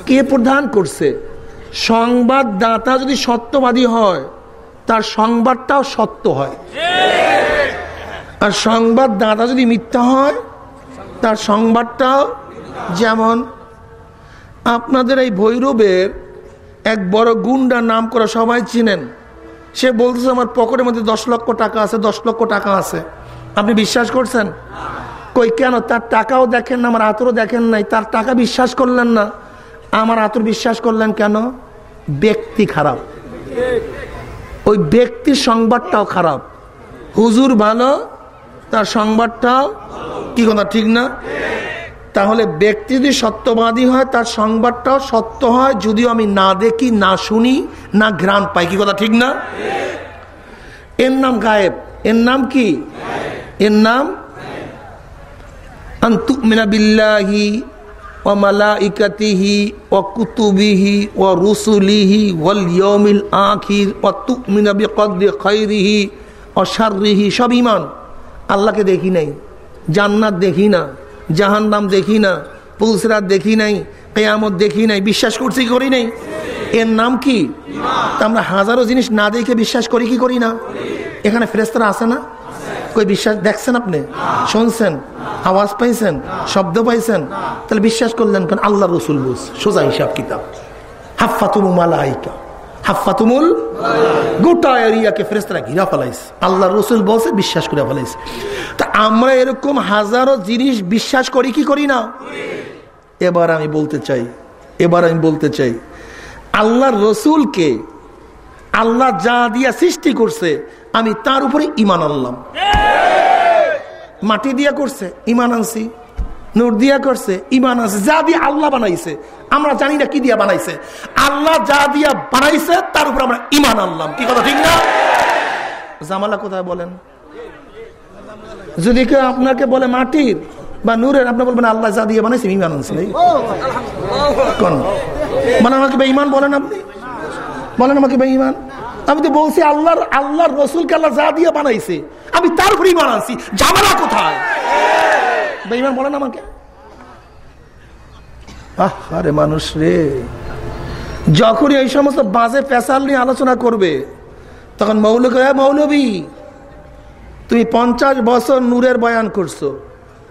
কে প্রদান করছে? সংবাদদাতা যদি সত্যবাদী হয়, তার সংবাদটাও সত্য হয়। আর সংবাদদাতা যদি মিথ্যা হয়, তার সংবাদটাও যেমন আপনাদের এই ভৈরবের এক বড় গুন্ডার নাম করা সবাই চিনেন। সে বলতেছে, আমার পকেটের মধ্যে দশ লক্ষ টাকা আছে, দশ লক্ষ টাকা আছে। আপনি বিশ্বাস করছেন? কই, কেন? তার টাকাও দেখেন না, আমার আতরও দেখেন নাই। তার টাকা বিশ্বাস করলেন না। আমার আতর বিশ্বাস করলেন কেন? ব্যক্তি খারাপ। ওই ব্যক্তির সংবাদটাও খারাপ। হুজুর ভালো, তার সংবাদটাও কি কথা, ঠিক না? তাহলে ব্যক্তি যদি সত্যবাদী হয়, তার সংবাদটাও সত্য হয়, যদিও আমি না দেখি, না শুনি, না ঘ্রাণ পাই, কি কথা, ঠিক না? এর নাম গায়েব। এর নাম কি? এর নাম বিল্লাহি ও মালাইকাতিহি ও কুতুবিহি ও রুসুলিহি ওয়াল ইয়মিল আখির ও তুমিনা বিকদ্রি খৈরিহি ও শারিহি সব ইমান আল্লাহকে দেখি নাই জান্নাত দেখি না জাহান্নাম দেখি না পুলসরাত দেখি নাই কেয়ামত দেখি নাই বিশ্বাস করছি করি নাই? এর নাম কি? আমরা হাজারো জিনিস না দেখে বিশ্বাস করি কি করি না? এখানে ফেরেস্তারা আছে না? কই বিশ্বাস, দেখছেন আপনি? শুনছেন? আওয়াজ পাইছেন? শব্দ পাইছেন? তাহলে বিশ্বাস করলেন আল্লাহ রসুল বুঝ সোজা হিসাব কিতাব। আল্লাহ রসুল আমরা এরকম হাজারো জিনিস বিশ্বাস করি, কি করি না? এবার আমি বলতে চাই, এবার আমি বলতে চাই, আল্লাহর রসুলকে আল্লাহ যা দিয়া সৃষ্টি করছে, আমি তার উপরে ইমান আনলাম। মাটি দিয়া করছে ইমান আনছি। নূর দিয়া করছে ইমান আনছে। যা দিয়ে আল্লাহ বানাইছে, আমরা জানি না কি দিয়া বানাইছে। আল্লাহ যা দিয়া বানাইছে, তার উপর আমরা ইমান আনলাম। কি কথা, ঠিক না? জামালা কোথায় বলেন? যদি কেউ আপনাকে বলে মাটির বা নূরের, আপনি বলবেন, আল্লাহ যা দিয়ে বানাইছে ইমান আনছে। কোন? মানে আমাকে বেঈমান বলেন আপনি। বলেন আমাকে বেঈমান। আমি তো বলছি আল্লাহর আল্লাহর রসুলকে আল্লাহ যা দিয়ে বানাইছে, আমি তার উপরে ইমান আনছি। জামালা কোথায়? বেঈমান বলেন আমাকে। আরে মানুষ রে। যখনই এই সমস্ত বাজে পেশাল নিয়ে আলোচনা করবে, তখন মৌলক মৌলবী, তুমি পঞ্চাশ বছর নূরের বয়ান করছ,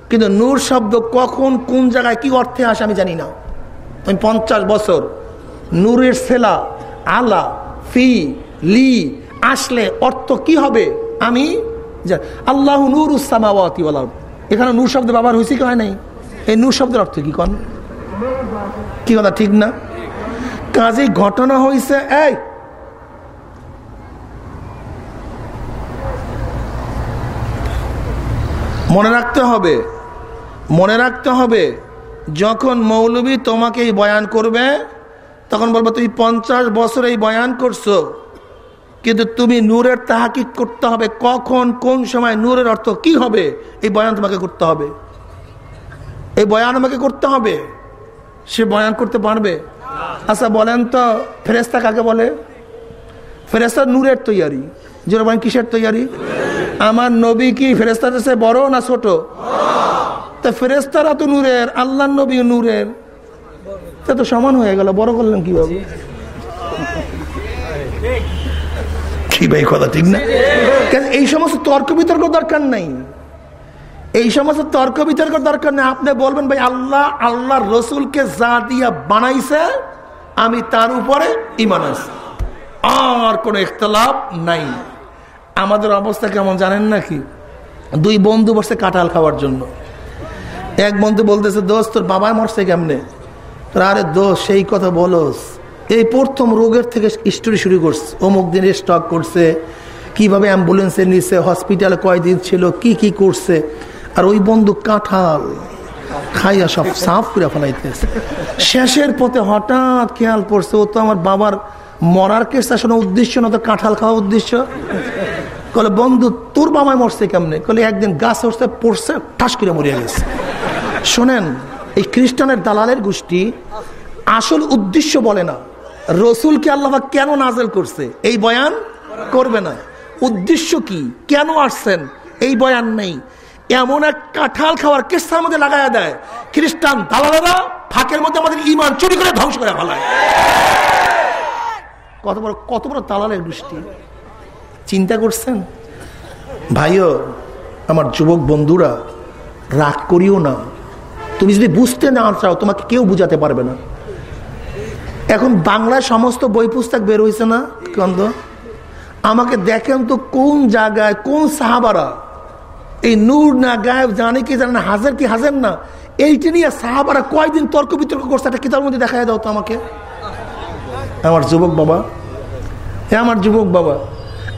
কিন্তু নূর শব্দ কখন, কোন জায়গায়, কি অর্থে আসে আমি জানি না। তুমি পঞ্চাশ বছর নূরের সেলা, আলা, ফি লি, আসলে অর্থ কি হবে? আমি আল্লাহ নূর উসামাওয়াতি এখানে নূর শব্দ ব্যবহার হয়েছে কি হয় নাই? এই নূর শব্দের অর্থ কি কন? কি কথা, ঠিক না? কাজে ঘটনা হয়েছে এই! মনে রাখতে হবে, মনে রাখতে হবে, যখন মৌলবী তোমাকে এই বয়ান করবে, তখন বলব, তুমি পঞ্চাশ বছর এই বয়ান করছ। কিন্তু তুমি নূরের তাহাকিক করতে হবে। কখন, কোন সময় নূরের অর্থ কি হবে? এই বয়ান তোমাকে করতে হবে। এই বয়ান আমাকে করতে হবে। সে বয়ান করতে পারবে। আচ্ছা বলেন তো ফেরেস্তা কাকে বলে? ফেরেস্তা নূরের তৈয়ারি। যেটা বলেন, কিসের তৈয়ারি? আমার নবী কি ফেরেস্তার কাছে বড় না ছোট? তা ফেরেস্তারা তো নূরের আল্লাহ নবী নূরের। তা তো সমান হয়ে গেল, বড় করলেন কীভাবে? কি ভাই কথা, ঠিক না? এই সমস্ত তর্ক বিতর্ক দরকার নাই। এই সমস্ত তর্ক বিতর্ক দরকার নেই। আপনি বলবেন, ভাই, আল্লাহ আল্লাহ রসুলকে যা দিয়া বানাইছে, আমি তার উপরে ইমান আছি আর কোনো ইখতলাফ নাই। আমাদের অবস্থা কেমন জানেন নাকি দুই বন্ধু বসে কাঁঠাল খাওয়ার জন্য। এক বন্ধু বলতেছে, দোস্ত, তোর বাবা মরছে কেমনে? তোর, আরে দোষ সেই কথা বলোস। এই প্রথম রোগের থেকে স্টোরি শুরু করছে। অমুক দিনে স্টক করছে, কীভাবে অ্যাম্বুলেন্সে নিছে হসপিটালে কয়দিন ছিল, কি কি করছে। আর ওই বন্ধু কাঁঠাল খাইয়া সব সাফ করে ফেলাইতেছে। শেষের পথে হঠাৎ খেয়াল পড়ছে, ও তো আমার বাবার মরার কেস আসলে উদ্দেশ্য না তো কাঁঠাল খাওয়া উদ্দেশ্য। কলে বন্ধু, তোর বাবায় মরছে কেমনে? কলে একদিন গাছ উঠতে পড়ছে, ঠাস করে মরিয়া গেছে। শোনেন, এই খ্রিস্টানের দালালের গোষ্ঠী আসল উদ্দেশ্য বলে না। রসুলকে আল্লাহ কেন নাজেল করছে? এই বয়ান করবে না। উদ্দেশ্য কি? কেন আসছেন? এই বয়ান নেই। এমন এক কাঁঠাল খাওয়ার কেসার মধ্যে লাগাইয়া দেয়। খ্রিস্টান দালালেরা ফাঁকের মধ্যে আমাদের ইমান চুরি করে ধ্বংস করে ফেলায়। কত বড় কত বড় দালালের গোষ্ঠী। চিন্তা করছেন? ভাইও, আমার যুবক বন্ধুরা, রাগ করিও না। তুমি যদি বুঝতে না চাও, তোমাকে কেউ বুঝাতে পারবে না। এখন বাংলায় সমস্ত বই পুস্তক বের হয়েছে না? কন্দ আমাকে দেখেন তো কোন জায়গায়, কোন সাহাবারা? এই নূর না গায়েব জানে কি জানে না, হাজার কি হাজার না? এইটা নিয়ে সাহাবারা কয়দিন তর্ক বিতর্ক করছে? একটা কিতাবের মধ্যে দেখা দাও তো আমাকে। আমার যুবক বাবা। হ্যাঁ আমার যুবক বাবা,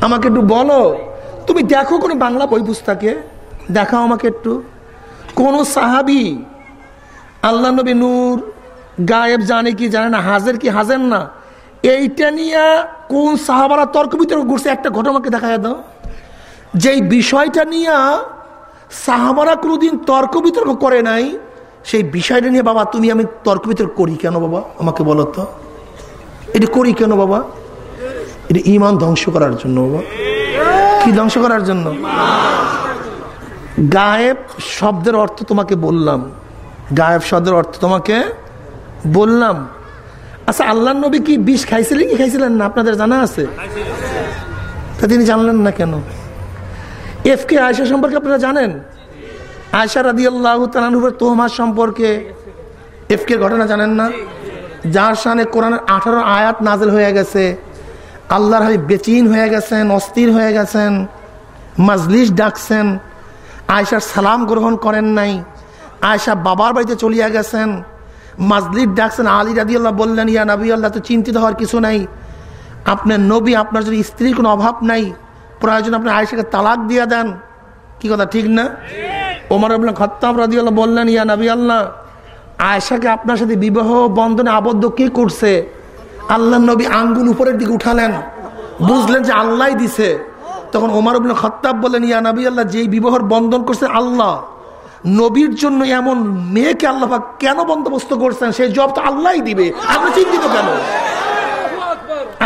আমাকে একটু বলো, তুমি দেখো কোনো বাংলা বই পুস্তকে? দেখাও আমাকে একটু। কোন সাহাবি, আল্লাহ নবী নূর গায়েব জানে কি জানে না, হাজের কি হাজের না। এইটা নিয়ে কোন সাহাবারা তর্ক বিতর্ক করছে, একটা ঘটনাকে দেখা দাও। যেই বিষয়টা নিয়ে সাহাবারা কোনোদিন তর্ক বিতর্ক করে নাই, সেই বিষয়টা নিয়ে, বাবা, তুমি আমি তর্ক বিতর্ক করি কেন বাবা? আমাকে বলো তো। এটা করি কেন বাবা? এটা ইমান ধ্বংস করার জন্য বাবা। কি ধ্বংস করার জন্য? গায়েব শব্দের অর্থ তোমাকে বললাম। গায়েব শব্দের অর্থ তোমাকে বললাম আচ্ছা আল্লাহ নবী কি বিষ খাইছিলেন কি খাইছিলেন না? আপনাদের জানা আছে? তা তিনি জানলেন না কেন? এফ কে আয়সা সম্পর্কে আপনারা জানেন? আয়সা রাদি আল্লাহ তালানুবের তোহমার সম্পর্কে এফ কে ঘটনা জানেন না? যার সামনে কোরআনের আঠারো আয়াত নাজেল হয়ে গেছে। আল্লাহর হাবি বেচিন হয়ে গেছেন, অস্থির হয়ে গেছেন মাজলিস ডাকছেন। আয়সার সালাম গ্রহণ করেন নাই। আয়সা বাবার বাড়িতে চলিয়া গেছেন। মাজলিস ডাকছেন আলী রাদি আল্লাহ বললেন ইয়া নবী আল্লাহ তো চিন্তিত হওয়ার কিছু নাই। আপনার নবী আপনার যদি স্ত্রীর কোনো অভাব নাই প্রয়োজন আপনি আয়সাকে তালাক দিয়ে দেন। কি কথা ঠিক না? ওমর আবুল্লাহ খত্তাব রাদি আল্লাহ বললেন ইয়া নবী আল্লাহ আয়সাকে আপনার সাথে বিবাহ বন্ধনে আবদ্ধ কে করছে? আল্লাহ নবী আঙ্গুল উপরের দিকে উঠালেন। বুঝলেন যে আল্লাহ দিছে। তখন ওমর আবুল খত্তাব বললেন ইয়া নবী আল্লাহ যেই বিবাহর বন্ধন করছে আল্লাহ নবীর জন্য এমন মেয়েকে আল্লাহ কেন বন্দোবস্ত করছেন? সেই জব তো আল্লাহ দিবে। আপনি চিন্তিত কেন?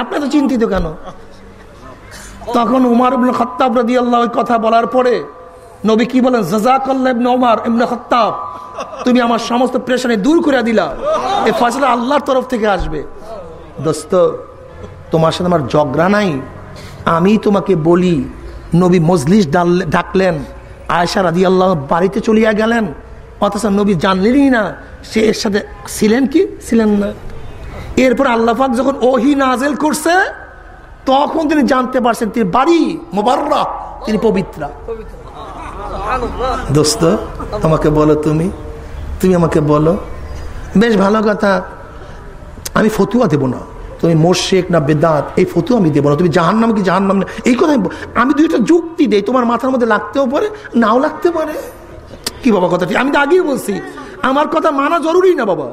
আপনি তো চিন্তিত কেন? তখন উমার ইবনে খত্তাব রাদি আল্লাহ কথা বলার পরে নবী কি বলেন? জাজাকাল্লাহ ইবনে ওমর ইবনে খত্তাব, তুমি আমার সমস্ত প্রেশানে দূর করে দিলা। এই ফসলা আল্লাহর তরফ থেকে আসবে। দোস্ত, তোমার সাথে আমার জগরা নাই। আমি তোমাকে বলি, নবী মজলিস ডাকলেন। আয়সা রাদি আল্লাহ বাড়িতে চলিয়া গেলেন। অথচ নবী জানলেনই না সে এর সাথে ছিলেন কি? ছিলেন না। এরপর আল্লাহাক যখন ওহি নাজেল করছে তখন তিনি জানতে পারছেন তিনি বাড়ি মোবাররা তিনি পবিত্রা। দোস্ত আমাকে বলো তুমি তুমি আমাকে বলো। বেশ ভালো কথা। আমি ফতুয়া দেবো না। তুমি মোর্শেক না বেদাত, এই ফতুয়া আমি দেবো না। তুমি জাহান্নাম কি জাহান্নাম না? এই কথাই আমি দুইটা যুক্তি দেই, তোমার মাথার মধ্যে লাগতেও পারে, নাও লাগতে পারে। কি বাবা কথাটি আমি তো আগেই বলছি, আমার কথা মানা জরুরি না বাবা।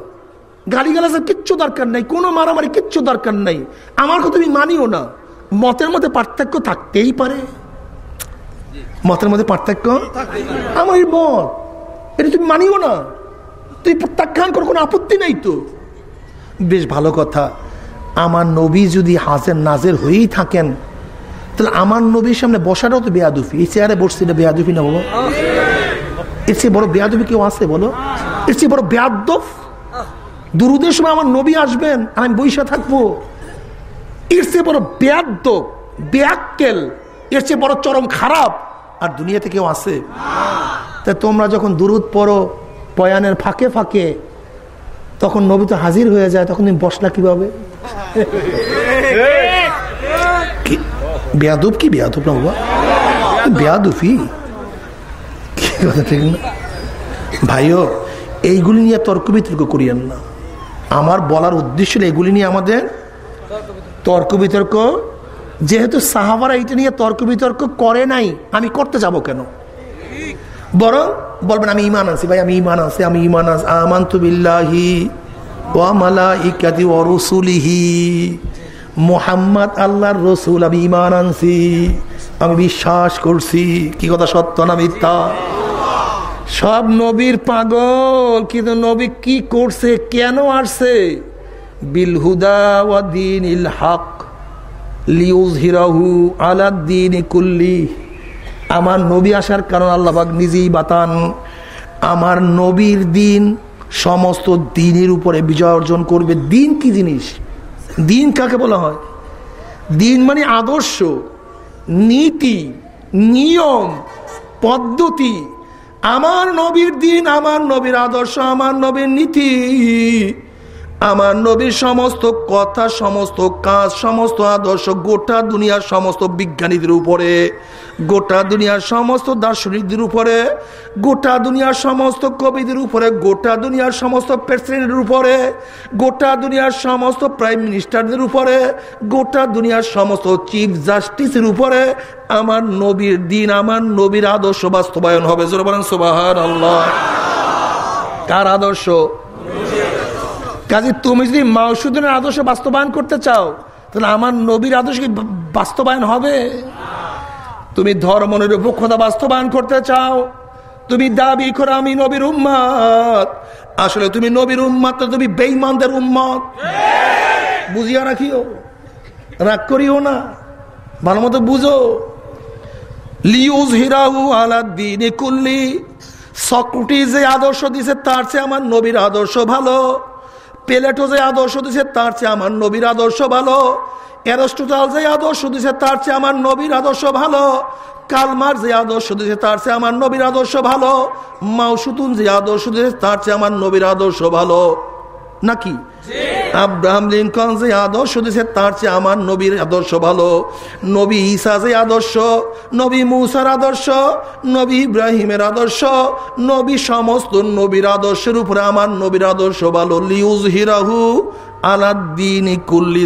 গালি গালাজের কিচ্ছু দরকার নাই, কোনো মারামারি কিচ্ছু দরকার নাই। আমার কথা তুমি মানিও না। মতের মধ্যে পার্থক্য থাকতেই পারে। মতের মধ্যে পার্থক্য? আমার এই মত, এটা তুমি মানিও না। তুই প্রত্যাখ্যান কোনো আপত্তি নাই তো। বেশ ভালো কথা। আমার নবী যদি হাজের নাজের হয়েই থাকেন, তাহলে আমার নবীর সামনে বসাটাও তো বেয়াদুফি। এই চেয়ারে বসছি, এটা বেয়াদুফি না বলো এর চেয়ে বড় বেয়াদুফি কেউ আছে, বলো? এর চেয়ে বড় বেয়াদফ দুরুদের সময় আমার নবী আসবেন আমি বৈশা থাকব। এর চেয়ে বড় বেয়াদ্দ বেয়াক্কেল, এর চেয়ে বড় চরম খারাপ, আর দুনিয়াতে কেউ আছে? তা তোমরা যখন দুরুদ পড়ো পয়ানের ফাঁকে ফাঁকে, তখন নবী তো হাজির হয়ে যায়, তখন তুমি বসলা কীভাবে? বেয়াদুব কি? বেয়াদুব না বাবা? বেয়াদুফি? কি কথা ঠিক না? ভাইও, এইগুলি নিয়ে তর্ক বিতর্ক করিয়েন না। আমার বলার উদ্দেশ্য এগুলি নিয়ে আমাদের তর্ক বিতর্ক। যেহেতু সাহাবারা এইটা নিয়ে তর্ক বিতর্ক করে নাই, আমি করতে যাব কেন? বরং বলবেন, আমি ইমান আছি ভাই, আমি ইমান আছি আমি ইমান আছি আমান বিল্লাহি। ওয়ামালা ইকাতি ও রসুলিহি। মোহাম্মদ আল্লাহর রসুল, আমি ইমান আনছি, আমি বিশ্বাস করছি। কি কথা সত্য না মিথ্যা? সব নবীর পাগল, কিন্তু নবী কি করছে, কেন আসছে? লিউজ হিরাহু আলাদ্দিন আমার নবী আসার কারণ আল্লাহবাক নিজেই বাতান। আমার নবীর দিন সমস্ত দিনের উপরে বিজয় অর্জন করবে। দিন কি জিনিস? দিন কাকে বলা হয়? দিন মানে আদর্শ, নীতি, নিয়ম, পদ্ধতি। আমার নবীর দিন, আমার নবীর আদর্শ, আমার নবীর নীতি। আমার নবীর সমস্ত কথা, সমস্ত কাজ, সমস্ত আদর্শ, গোটা দুনিয়ার সমস্ত বিজ্ঞানীদের উপরে, গোটা দুনিয়ার সমস্ত দার্শনিকদের উপরে, গোটা দুনিয়ার সমস্ত কবিদের উপরে, গোটা দুনিয়ার সমস্ত প্রেসিডেন্টের উপরে, গোটা দুনিয়ার সমস্ত প্রাইম মিনিস্টারদের উপরে, গোটা দুনিয়ার সমস্ত চিফ জাস্টিসের উপরে আমার নবীর দিন, আমার নবীর আদর্শ বাস্তবায়ন হবে। সোবাহান আল্লাহ কার আদর্শ? কাজে তুমি যদি মাউসুদ্দিনের আদর্শ বাস্তবায়ন করতে চাও, তাহলে আমার নবীর আদর্শ কি বাস্তবায়ন হবে? তুমি ধর্ম নিরপেক্ষতা বাস্তবায়ন করতে চাও, তুমি দাবি করো আমি নবীর উম্মাদ আসলে তুমি নবীর উম্মাদ তুমি বেইমানদের উম্মত। বুঝিয়া রাখিও, রাগ করিও না, ভালো মতো বুঝো। লিউজ হিরাহু আলাদ্দিন কুল্লি সক্রুটি যে আদর্শ দিছে, তার চেয়ে আমার নবীর আদর্শ ভালো। পেলেটো যে আদর্শ দিছে, তার চেয়ে আমার নবীর আদর্শ ভালো। অ্যারস্টোটাল যে আদর্শ দিছে, তার চেয়ে আমার নবীর আদর্শ ভালো। কালমার যে আদর্শ দিছে, তার চেয়ে আমার নবীর আদর্শ ভালো। মাউসুতুন যে আদর্শ দিছে, তার চেয়ে আমার নবীর আদর্শ ভালো। নাকি? আব্রাহাম লিঙ্কন যে আদর্শ দিছে তার চেয়ে আমার নবীর আদর্শ ভালো। নবী ঈসা যে আদর্শ, নবী মুসার আদর্শ, নবী ইব্রাহিমের আদর্শ, নবী সমস্ত নবীর আদর্শের উপরে আমার নবীর আদর্শ ভালো। লিউজ হিরাহু আলাদ্দিন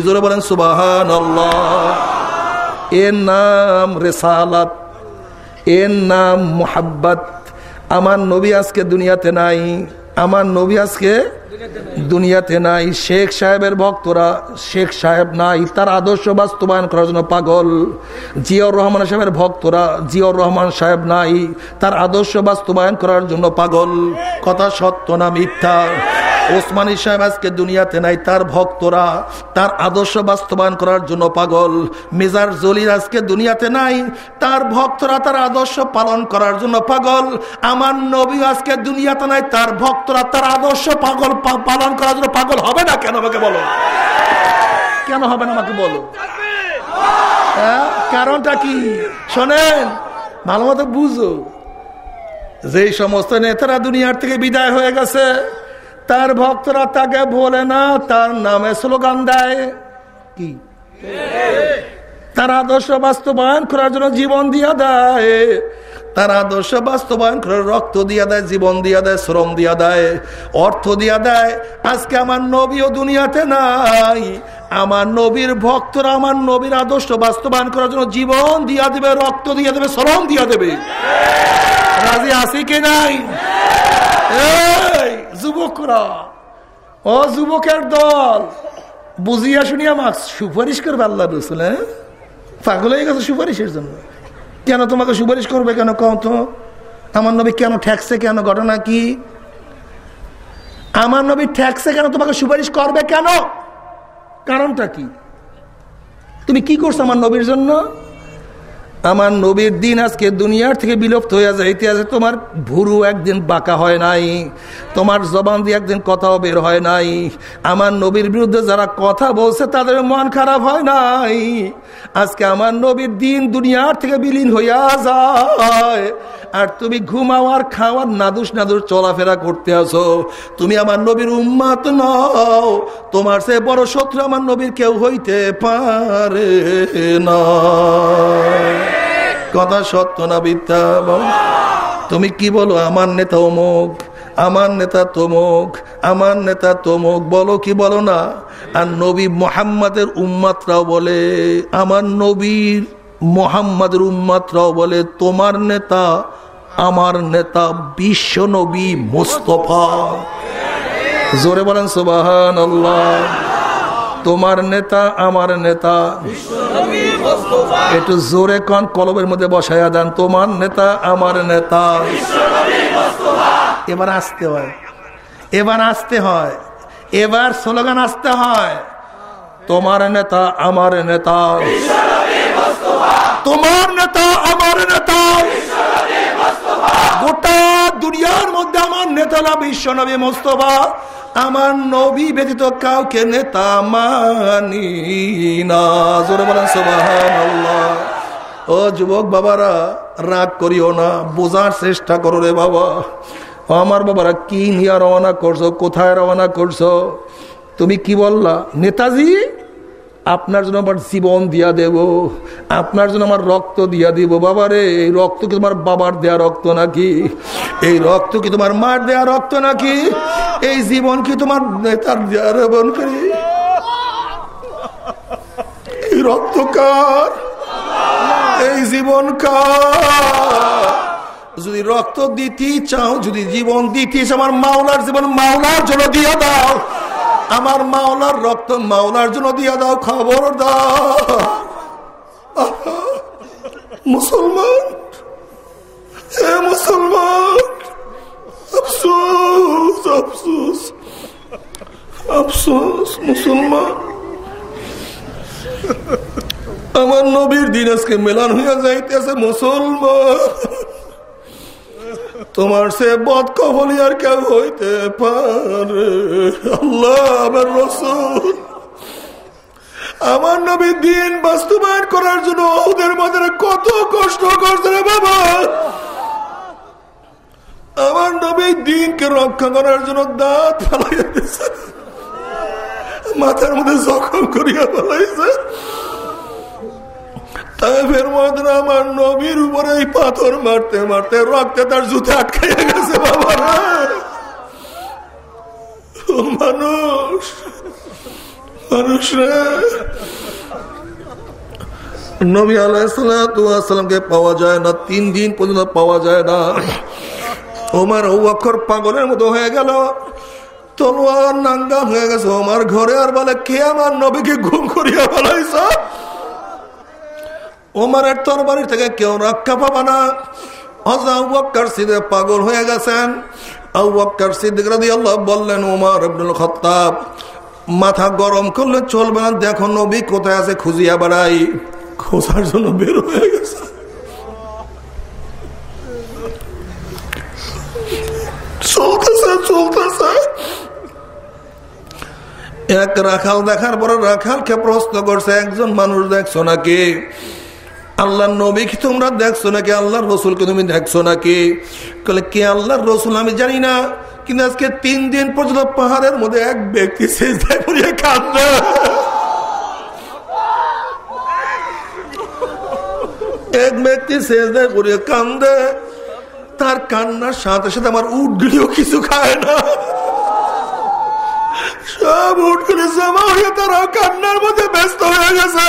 জোরে বলেন সুবাহান এর নাম রেসালাত, এর নাম মোহাব্বত। আমার নবী আজকে দুনিয়াতে নাই। আমার নবী আজকে দুনিয়াতে নাই, শেখ সাহেবের ভক্তরা, শেখ সাহেব নাই, তার আদর্শ বাস্তবায়ন করার জন্য পাগল। জিয়াউর রহমান সাহেবের ভক্তরা, জিয়াউর রহমান সাহেব নাই, তার আদর্শ বাস্তবায়ন করার জন্য পাগল। কথা সত্য না মিথ্যা? ওসমানী সাহেব আজকে দুনিয়াতে নাই, তার ভক্তরা তার আদর্শ বাস্তবায়ন করার জন্য পাগল। মেজার জলির আজকে দুনিয়াতে নাই, তার ভক্তরা তার আদর্শ পালন করার জন্য পাগল। আমার নবী আজকে দুনিয়াতে নাই, তার ভক্তরা তার আদর্শ পাগল পালন করার জন্য পাগল হবে না কেন আমাকে বলো? কেন হবে না আমাকে বলো? হ্যাঁ? কারণটা কি? শোনেন, ভালো মতো বুঝো। যে সমস্ত নেতারা দুনিয়ার থেকে বিদায় হয়ে গেছে তার ভক্তরা তাকে বলে না, তার নামে স্লোগান দেয়। কি? তার আদর্শ বাস্তবায়ন করার জন্য জীবন দিয়া দেয়। তার আদর্শ বাস্তবায়ন করে রক্ত দিয়া দেয়, জীবন দিয়া দেয়, শ্রম দিয়া দেয়, অর্থ দিয়া দেয়। আজকে আমার নবীও দুনিয়াতে নাই। আমার নবীর ভক্তরা আমার নবীর আদর্শ বাস্তবায়ন করার জন্য জীবন দিয়া দেবে, রক্ত দিয়া দেবে, শ্রম দিয়া দেবে। রাজি আসি কে নাই? যুবকরা, ও যুবকের দল, বুঝিয়া শুনিয়া মাস সুপারিশ করবে আল্লাহ রসুল হ্যাঁ? পাগল হয়ে গেছে সুপারিশের জন্য। কেন তোমাকে সুপারিশ করবে কেন কও তো? আমার নবী কেন ঠেকছে কেন? ঘটনা কি? আমার নবী ঠেকছে কেন? তোমাকে সুপারিশ করবে কেন? কারণটা কি? তুমি কি করছ আমার নবীর জন্য? আমার নবীর দিন আজকে দুনিয়ার থেকে বিলুপ্ত হয়ে যায়। আছে তোমার ভুরু একদিন বাঁকা হয় নাই, তোমার জবান দিয়ে একদিন কথাও বের হয় নাই। আমার নবীর বিরুদ্ধে যারা কথা বলছে, তাদের মন খারাপ হয় নাই। আজকে আমার নবীর দিন দুনিয়ার থেকে বিলীন হইয়া যায়। আর তুমি ঘুমাও আর খাওয়ার নাদুস নাদুস চলাফেরা করতে আসো। তুমি আমার নবীর উম্মাত নও। তোমার সে বড় শত্রু আমার নবীর কেউ হইতে পারে কথা সত্য না বিদ্যা তুমি কি বলো? আমার নেতা অমুক, আমার নেতা তমুক, আমার নেতা তমুক। বলো কি বলো না? আর নবী মোহাম্মদের উম্মাতরাও বলে, আমার নবীর মোহাম্মদের উম্মাতরাও বলে, তোমার নেতা আমার নেতা বিশ্ব নবী মুস্তফা। জোরে বলেন সুবাহান আল্লাহ তোমার নেতা, আমার নেতা। একটু জোরে কন, কলবের মধ্যে বসাইয়া দেন। তোমার নেতা, আমার নেতা। এবার আসতে হয়। এবার আসতে হয়। এবার স্লোগান আসতে হয়। তোমার নেতা, আমার নেতা। তোমার নেতা, আমার নেতা। গোটা দুনিয়ার মধ্যে আমার নেতা না, বিশ্ব নবী মোস্তফা। আমার নবী ব্যতীত কাউকে নেতা মানি না। ও যুবক বাবারা, রাগ করিও না, বোঝার চেষ্টা করো রে বাবা। আমার বাবারা, কি নিয়ে রওনা করছ, কোথায় রওনা করছ? তুমি কি বললা, নেতাজি? আপনার জন্য আমার জীবন দিয়া দেব, আপনার জন্য আমার রক্ত দিয়া দিব। বাবা রে এই রক্ত কি তোমার বাবার দেয়া রক্ত নাকি? এই রক্ত কি তোমার মার দেয়া রক্ত নাকি? এই জীবন কি তোমার নেতার দেয়া রেবন করি এই রক্ত কার? এই জীবন কার? যদি রক্ত দিতে চাও, যদি জীবন দিতে আমার মাওলার জীবন মাওলার জন্য দিয়ে দাও। আমার মাওলার রক্ত মাওলার জন্য দিয়া দাও খবর দাও মুসলমান, এ মুসলমান, আফসোস আফসোস আফসোস, মুসলমান। আমার নবীর দিন আজকে মেলান হইয়া যাইতেছে মুসলমান। তোমার সে বদ কবলি আর কেউ হইতে পারে। আল্লাহ আমার রসুল। আমার নবী দিন বাস্তবায়ন করার জন্য ওদের মধ্যে কত কষ্ট করছে রে বাবা। আমার নবী দিনকে রক্ষা করার জন্য দাঁত ফেলাইয়া দিয়েছে। মাথার মধ্যে জখম করিয়া ফেলাইছে। তাইফের মধ্যে আমার নবীর উপরে পাথর মারতে মারতে রক্তে তার জুতে আটকাইয়া গেছে, বাবা মানুষ মানুষ নবী আলাইসালামকে পাওয়া যায় না, তিন দিন পর্যন্ত পাওয়া যায় না। ওমার অক্ষর পাগলের মতো হয়ে গেল। তলোয়ার নাঙ্গা হয়ে গেছে। ওমার ঘরে আর বলে, কে আমার নবীকে ঘুম করিয়া ফেলাইছ? ওমারের তরবারি থেকে কেউ রক্ষা পাবা না। পাগল হয়ে গেছেন। বললেন ওমার আব্দুল খত্তাব, মাথা গরম করলে চলবে না, দেখো নবী কোথায় আছে খুঁজিয়া বেড়াই। খোঁজার জন্য বের হয়ে গেছে। চলতেছে চলতেছে। এক রাখাল দেখার পরে রাখালকে প্রশ্ন করছে, একজন মানুষ দেখছ নাকি? আল্লাহ নবী কি তোমরা দেখছ নাকি? আল্লাহর রসুলকে তুমি দেখছ নাকি? কে আল্লাহর রসুল আমি জানি না। কিন্তু আজকে তিন দিন পর্যন্ত পাহাড়ের মধ্যে এক ব্যক্তি কাঁদবে এক ব্যক্তি কান্দে তার কান্নার সাথে সাথে আমার উঠগুলিও কিছু খায় না। সব উঠগুলি জমা হয়ে তারা কান্নার মধ্যে ব্যস্ত হয়ে গেছে।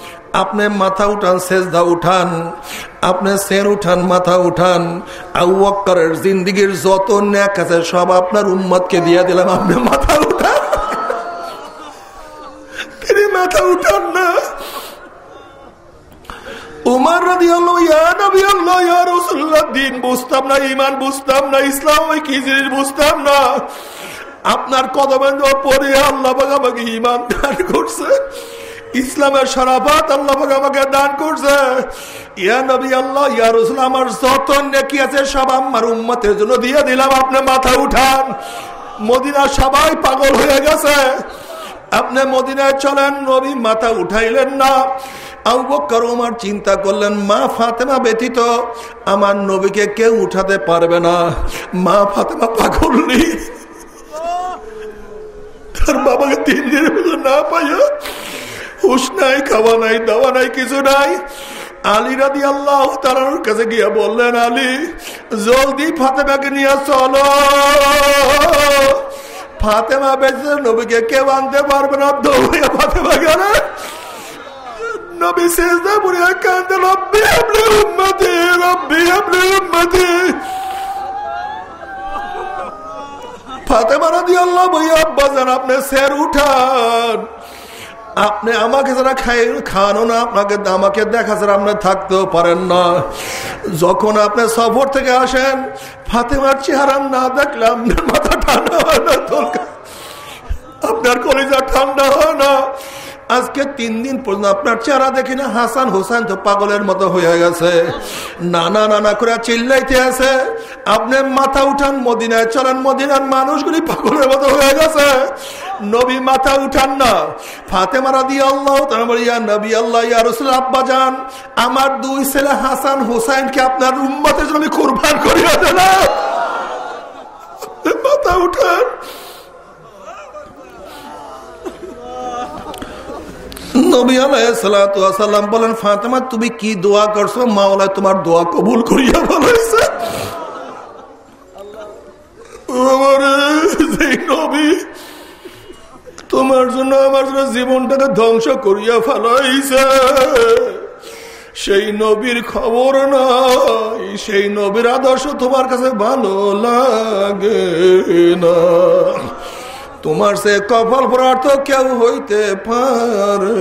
আপনি মাথা উঠান, সেজদা উঠান, আপনি সের উঠান, মাথা উঠান আউ্বাক্কারের জিন্দিগির যত ন্যাক আছে, সব আপনার উম্মতকে দিয়ে দিলাম, আপনি মাথা উঠান। তিনি মাথা উঠান না। দিন বুঝতাম না বুঝতাম না, ইসলাম কি জিনিস বুঝতাম না। আপনার কদমে পরে আল্লাহ আমাকে ইমান দান করছে। ইসলামের সারাফাত আল্লাহ আমাকে দান করছে। ইয়া নবী আল্লাহ, ইয়া রসুল, আমার যত নেকি আছে সব আমার উম্মতের জন্য দিয়ে দিলাম। আপনি মাথা উঠান। মদিনা সবাই পাগল হয়ে গেছে। আপনি মদিনায় চলেন, নবী মাথা উঠাইলেন না। আউবক্কর ওমার চিন্তা করলেন, মা ফাতেমা ব্যতীত আমার নবীকে কেউ উঠাতে পারবে না। মা ফাতেমা পাগল নেই। তার বাবাকে তিন দিনের না পাইয়া হুশ নাই, খাওয়া নাই, দাওয়া নাই, কিছু নাই। আলী আল্লাহ তার কাছে গিয়া বললেন, আলী, জলদি ফাতেমাকে নিয়ে চলো। ফাতেমা বেঁচে নবীকে কেউ আনতে পারবে না। দৌড়িয়া ফাতেমা গেল। ফাতেমা বইয়া আব্বাজান, আপনি স্যার, উঠান। আপনি আমাকে যারা খাই খানো না, আপনাকে আমাকে দেখা যারা আপনি থাকতেও পারেন না। যখন আপনি সফর থেকে আসেন, ফাতেমার চেহারা না দেখলে আপনার মাথা ঠান্ডা হয় না আপনার কলিজা ঠান্ডা হয় না। আজকে তিন দিন পর্যন্ত আপনার চেহারা দেখি না, হাসান হোসেন তো পাগলের মতো হয়ে গেছে। নানা নানা করে চিল্লাইতে আছে। আপনি মাথা উঠান মদিনায়, চলেন মদিনার মানুষগুলি পাগলের মতো হয়ে গেছে। নবী মাথা উঠান না। ফাতে মারা দিয়ে আল্লাহ ইয়া নবী আল্লাহ, ইয়া রসুল, আব্বা যান আমার দুই ছেলে হাসান হোসাইনকে আপনার উম্মতের জন্য আমি কোরবান করিয়া দেন মাথা উঠান। নবী ফাতেমা, তুমি কি দোয়া তোমার দোয়া কবুল করিয়া নবী, তোমার জন্য আমার জন্য জীবনটাকে ধ্বংস করিয়া ফেলাইছে। সেই নবীর খবর নাই, সেই নবীর আদর্শ তোমার কাছে ভালো লাগে না। তোমার সে কপাল প্রার্থ কেউ হইতে পারে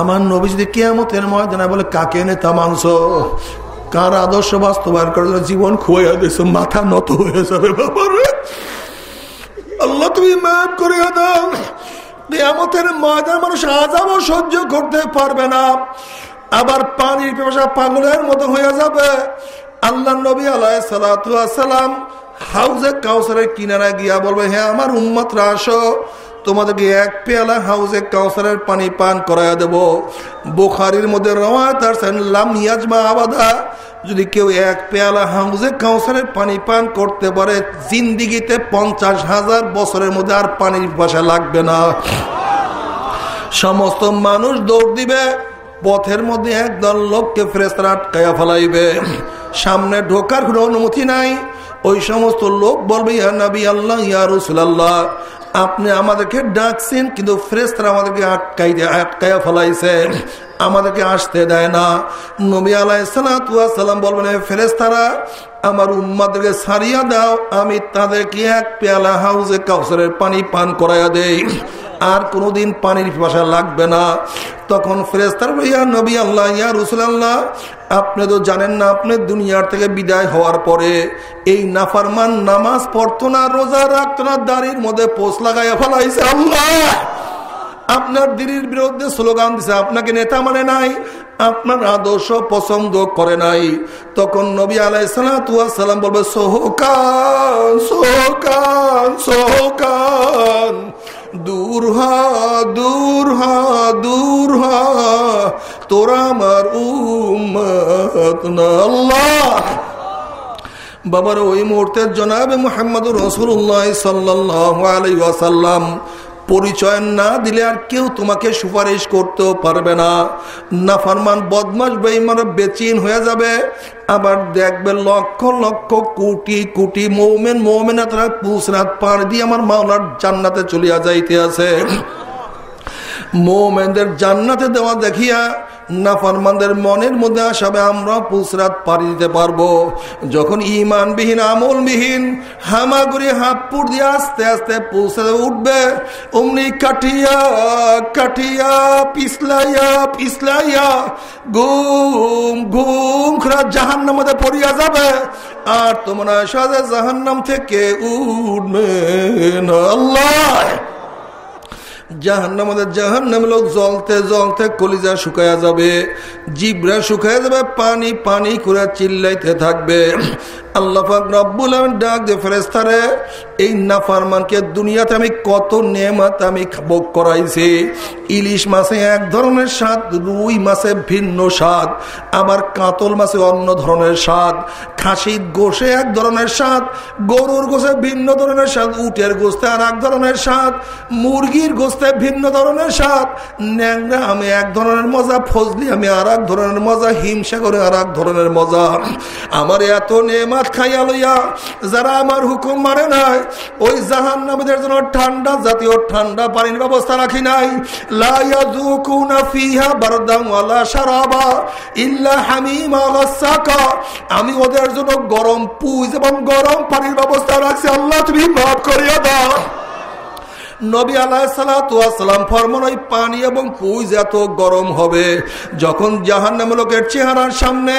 আমার নবী যদি কেয়ামতের ময়দানে বলে, কাকে নেতা মাংস কার আদর্শ বাস্তবায়ন করে জীবন খুঁয়া দিয়েছ মাথা নত হয়ে যাবে ব্যাপারে। আল্লাহ, তুমি মাফ করে দাও। কেয়ামতের ময়দান মানুষ আজাবও সহ্য করতে পারবে না। আবার পানির পেশা পাগলের মতো হয়ে যাবে। আল্লাহ নবী আলাহ সালাম হাউজে কাউসারের কিনারা গিয়া বলবে হ্যাঁ আমার উম্মতরা আসো, তোমাদেরকে এক পেয়ালা হাউজে কাউসারের পানি পান করাইয়া দেব। বোখারির মধ্যে রওয়াত লাম ইয়াজমা আবাদা। যদি কেউ এক পেয়ালা হাউজে কাউসারের পানি পান করতে পারে, জিন্দিগিতে পঞ্চাশ হাজার বছরের মধ্যে আর পানির বাসা লাগবে না। সমস্ত মানুষ দৌড় দিবে, পথের মধ্যে একদল লোককে ফেরেস্তারা আটকাইয়া ফেলাইবে। সামনে ঢোকার কোনো অনুমতি নাই ওই সমস্ত লোক বলবে, ইয়া নবী আল্লাহ, ইয়া রসুল্লাহ আপনি আমাদেরকে ডাকছেন, কিন্তু ফ্রেস্তারা আমাদেরকে আটকাই আটকাইয়া ফলাইছে। আমাদেরকে আসতে দেয় না। নবী আলাইসালাম বলবেন ফেরেস্তারা আমার উম্মাদেরকে সারিয়া দাও, আমি তাদেরকে এক পেয়ালা হাউজে কাউসারের পানি পান করাইয়া দেই। আর কোনোদিন পানির পিপাসা লাগবে না। তখন ফেরেস্তার ইয়া নবী আল্লাহ, ইয়া রসুল আল্লাহ, আপনি তো জানেন না, আপনি দুনিয়ার থেকে বিদায় হওয়ার পরে এই নাফারমান নামাজ পড়তো না, রোজা রাখতো না, দাড়ির মধ্যে পোষ লাগাইয়া ফেলাইছে আল্লাহ। আপনার দিদির বিরুদ্ধে স্লোগান দিছে, আপনাকে নেতা মানে নাই, আপনার আদর্শ পছন্দ করে নাই। তখন নবী আলাইসালাম বলবে, সোহকান সোহকান সোহকান। দূর হূর দূর হোরা দূর হা, তোরা বাবার ওই মুহূর্তে জনাবে মোহাম্মদ রসুল্লাহ সাল্লাহ আলাই ওয়াসাল্লাম। পরিচয় না দিলে আর কেউ তোমাকে সুপারিশ করতেও পারবে না। না নাফারমান বদমাস বেইমান বেচিন হয়ে যাবে। আবার দেখবে লক্ষ লক্ষ কোটি কোটি মৌমেন মৌমেনা তারা পুসরাত পার দিয়ে আমার মাওলার জান্নাতে চলিয়া যাইতে আছে। মৌমেনদের জান্নাতে দেওয়া দেখিয়া নাফারমানদের মনের মধ্যে আসাবে আমরা পুসরাত পাড়ি দিতে পারব। যখন ইমানবিহীন, আমলবিহীন, হামাগুড়ি হাপুর দিয়ে আস্তে আস্তে পুসরে উঠবে, অমনি কাঠিয়া কাঠিয়া পিছলাইয়া পিছলাইয়া ঘুম ঘুম খরা জাহান্নাম মধ্যে পড়িয়া যাবে। আর তোমরা সাথে জাহান্নাম থেকে উঠবে না আল্লাহ জাহান্নাম জাহান্নাম লোক জলতে জলতে কলিজা শুকায়া যাবে, জিবরা শুকায়া যাবে, পানি পানি করে চিল্লাইতে থাকবে। আল্লাহাক ডাক এই নাফারমানকে দুনিয়াতে আমি কত আমি ভোগ ইলিশ এক ধরনের স্বাদ, রুই ভিন্ন স্বাদ, আবার কাতল মাছে অন্য ধরনের স্বাদ, খাসির গোষে এক ধরনের স্বাদ, গরুর গোষে ভিন্ন ধরনের স্বাদ, উটের গোস্তে আর এক ধরনের স্বাদ, মুরগির গোস্তে ভিন্ন ধরনের স্বাদ, ন্যাংরা আমি এক ধরনের মজা, ফজলি আমি আর এক ধরনের মজা হিংসা করে আর এক ধরনের মজা। আমার এত নেমাত খাইয়া লইয়া, যারা আমার হুকুম মানে নাই, ওই জাহান নামীদের জন্য ঠান্ডা জাতীয় ঠান্ডা পানির ব্যবস্থা রাখি নাই। আমি ওদের জন্য গরম পুজ এবং গরম পানির ব্যবস্থা রাখছি। আল্লাহ, তুমি মাফ করিয়া দাও। নবী আলাহাম ফরমান ওই পানি এবং পুজ এত গরম হবে। যখন জাহান্ন লোকের চেহারার সামনে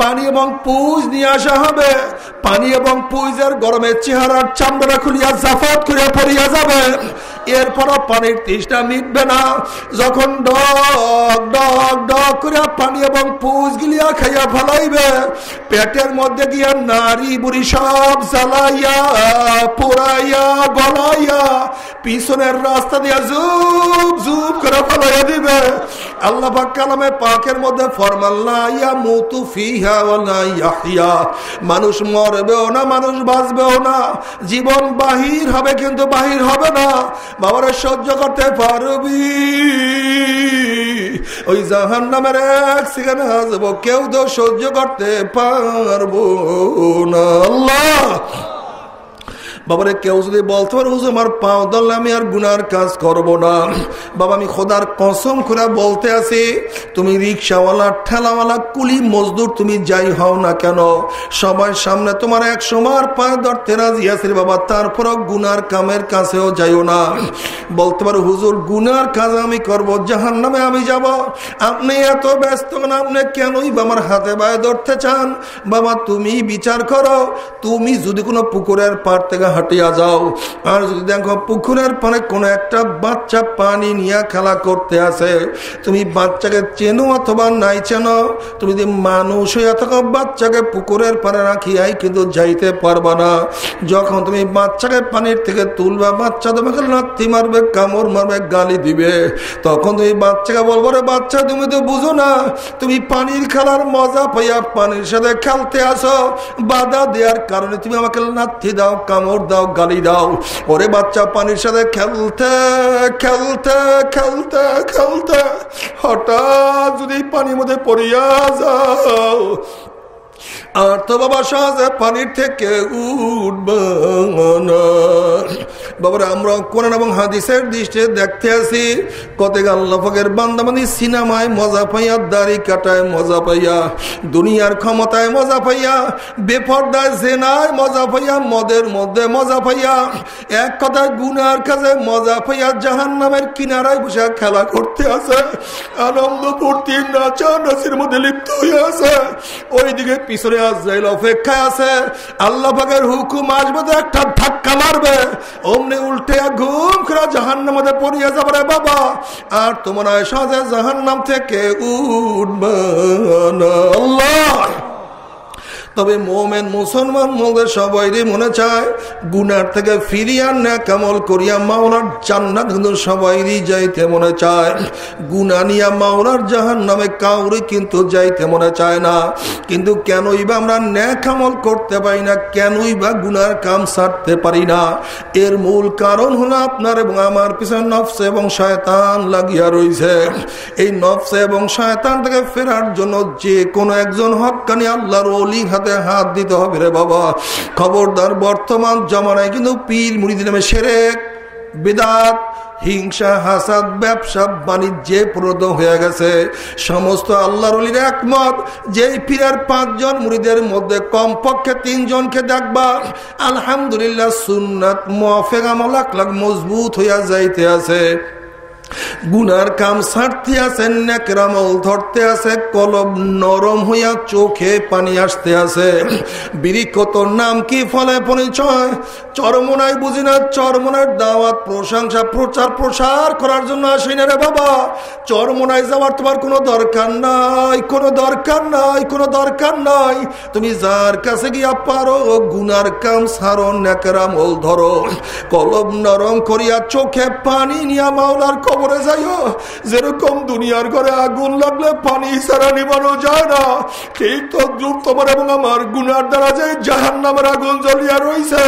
পানি এবং পুজ নিয়ে আসা হবে, পানি এবং পুজের গরমের চেহারার চামড়া খুলিয়া, জাফাত করিয়া পড়িয়া যাবে। এরপরও পানির তৃষ্ণা মিটবে না। যখন ডক ডক ডক করে পানি এবং পুজ গিলিয়া খাইয়া ফেলাইবে, পেটের মধ্যে গিয়া নারী বুড়ি সব জ্বালাইয়া, পোড়াইয়া, গলাইয়া পিছনের রাস্তা দিয়া জুব জুব করে ফলাইয়া দিবে। আল্লাহ কালামে পাকের মধ্যে মানুষ মরবেও না, মানুষ বাঁচবেও না। জীবন বাহির হবে কিন্তু বাহির হবে না। বাবারা সহ্য করতে পারবি। ওই জাহান নামের এক সেখানে আসব কেউ তো সহ্য করতে পারব না, আল্লাহ। বাবারে কেউ যদি বলতে পারে, হুজুর, আমার পাও দল, আমি আর গুনার কাজ করব না। বাবা, আমি খোদার কসম করে বলতে আছি, তুমি রিক্সাওয়ালা, ঠেলাওয়ালা, কুলি, মজদুর, তুমি যাই হও না কেন? সবার সামনে তোমার এক সময় পায়ে ধরতে রাজি আছে বাবা তারপর গুনার কামের কাছেও যাইও না। বলতে পারো, হুজুর, গুনার কাজ আমি করব জাহান নামে আমি যাব। আপনি এত ব্যস্ত না আপনি কেনই আমার হাতে বায়ে ধরতে চান? বাবা, তুমি বিচার করো। তুমি যদি কোনো পুকুরের পার থেকে হাঁটিয়া যাও। আর যদি দেখো পুকুরের পারে কোনো একটা বাচ্চা পানি নিয়ে খেলা করতে আসে, তুমি বাচ্চাকে চেনো অথবা নাই চেনো, তুমি যদি মানুষ হইয়া থাকো বাচ্চাকে পুকুরের পারে রাখিয়াই কিন্তু যাইতে পারবা না। যখন তুমি বাচ্চাকে পানির থেকে তুলবা, বাচ্চা তোমাকে লাত্তি মারবে, কামড় মারবে, গালি দিবে, তখন তুমি বাচ্চাকে বলব রে বাচ্চা, তুমি তো বুঝো না, তুমি পানির খেলার মজা পাইয়া পানির সাথে খেলতে আসো। বাধা দেওয়ার কারণে তুমি আমাকে লাথি দাও, কামড় দাও, গালি দাও। ওরে বাচ্চা পানির সাথে খেলতে খেলতে খেলতে খেলতে। হঠাৎ যদি পানির মধ্যে পড়িয়া যাও, আর তো বাবা সাজে পানির থেকে উঠব বাবার, আমরা কোরআন এবং হাদিসের দৃষ্টি দেখতে আসি কত আল্লাহের বান্দাবানি সিনেমায় মজা পাইয়া, দাড়ি কাটায় মজা পাইয়া, দুনিয়ার ক্ষমতায় মজা পাইয়া, বেপর্দায়, জেনায় মজা পাইয়া, মদের মধ্যে মজা পাইয়া, এক কথায় গুনার কাজে মজা পাইয়া জাহান নামের কিনারায় বসে খেলা করতে আছে, আনন্দ ফুর্তি নাচা নাচের মধ্যে লিপ্ত হয়ে আছে, ওইদিকে পিছনে আজাইল অপেক্ষায় আছে, আল্লাহ পাকের হুকুম আসবে তো একটা ধাক্কা মারবে অমনি উল্টে ঘুম খেলা জাহান নামে পড়িয়া যাবে রে বাবা। আর তোমার সাজে জাহান নাম থেকে উঠবে আল্লাহ! তবে মোমেন মুসলমান মোদের সবাই মনে চায়, গুনার থেকে ফিরিয়া না কামল করিয়া মাওলার জান্নাত কিন্তু সবাই যাইতে মনে চায়। গুনা নিয়া মাওলার জাহান নামে কাউরি কিন্তু যাইতে মনে চায় না। কিন্তু কেনই বা আমরা ন্যাক আমল করতে পারি না, কেনই বা গুনার কাম সারতে পারি না। এর মূল কারণ হলো আপনার এবং আমার পিছনে নফসে এবং শয়তান লাগিয়া রয়েছে এই নফসে এবং শয়তান থেকে ফেরার জন্য যে কোনো একজন হকানি আল্লাহর অলি হাতে হাতে হাত দিতে হবে রে বাবা। খবরদার বর্তমান জমানায় কিন্তু পীর মুড়ি নামে সেরে বেদাত, হিংসা, হাসাদ, ব্যবসা, বাণিজ্যে প্রদ হয়ে গেছে। সমস্ত আল্লাহর একমত যে পীরের পাঁচজন মুড়িদের মধ্যে কমপক্ষে তিনজনকে দেখবা, আলহামদুলিল্লাহ সুন্নাত মোয়াফেগামল লাখ মজবুত হইয়া যাইতে আছে। গুনার কাম ছাড়তে আছে নেকরামল ধরতে আছে কলব নরম হইয়া চোখে পানি আসতে আছে। বিরিক্ষত নাম কি ফলে পরিচয়? চরমনাই বুঝি না, চরমনার দাওয়াত, প্রশংসা, প্রচার, প্রসার করার জন্য আসি না রে বাবা। চরমনায় যাওয়ার তোমার কোনো দরকার নাই, কোনো দরকার নাই, কোনো দরকার নাই। তুমি যার কাছে গিয়া পারো, গুনার কাম সারো, নেকরামল ধরো। কলব নরম করিয়া চোখে পানি নিয়া মাওলার কবরে যাইও। যেরকম দুনিয়ার ঘরে আগুন লাগলে পানি ছাড়া নিবানো যায় না, ঠিক তদ্রুপ তোমার এবং আমার গুনার দ্বারা যে জাহান নামের আগুন জ্বলিয়া রয়েছে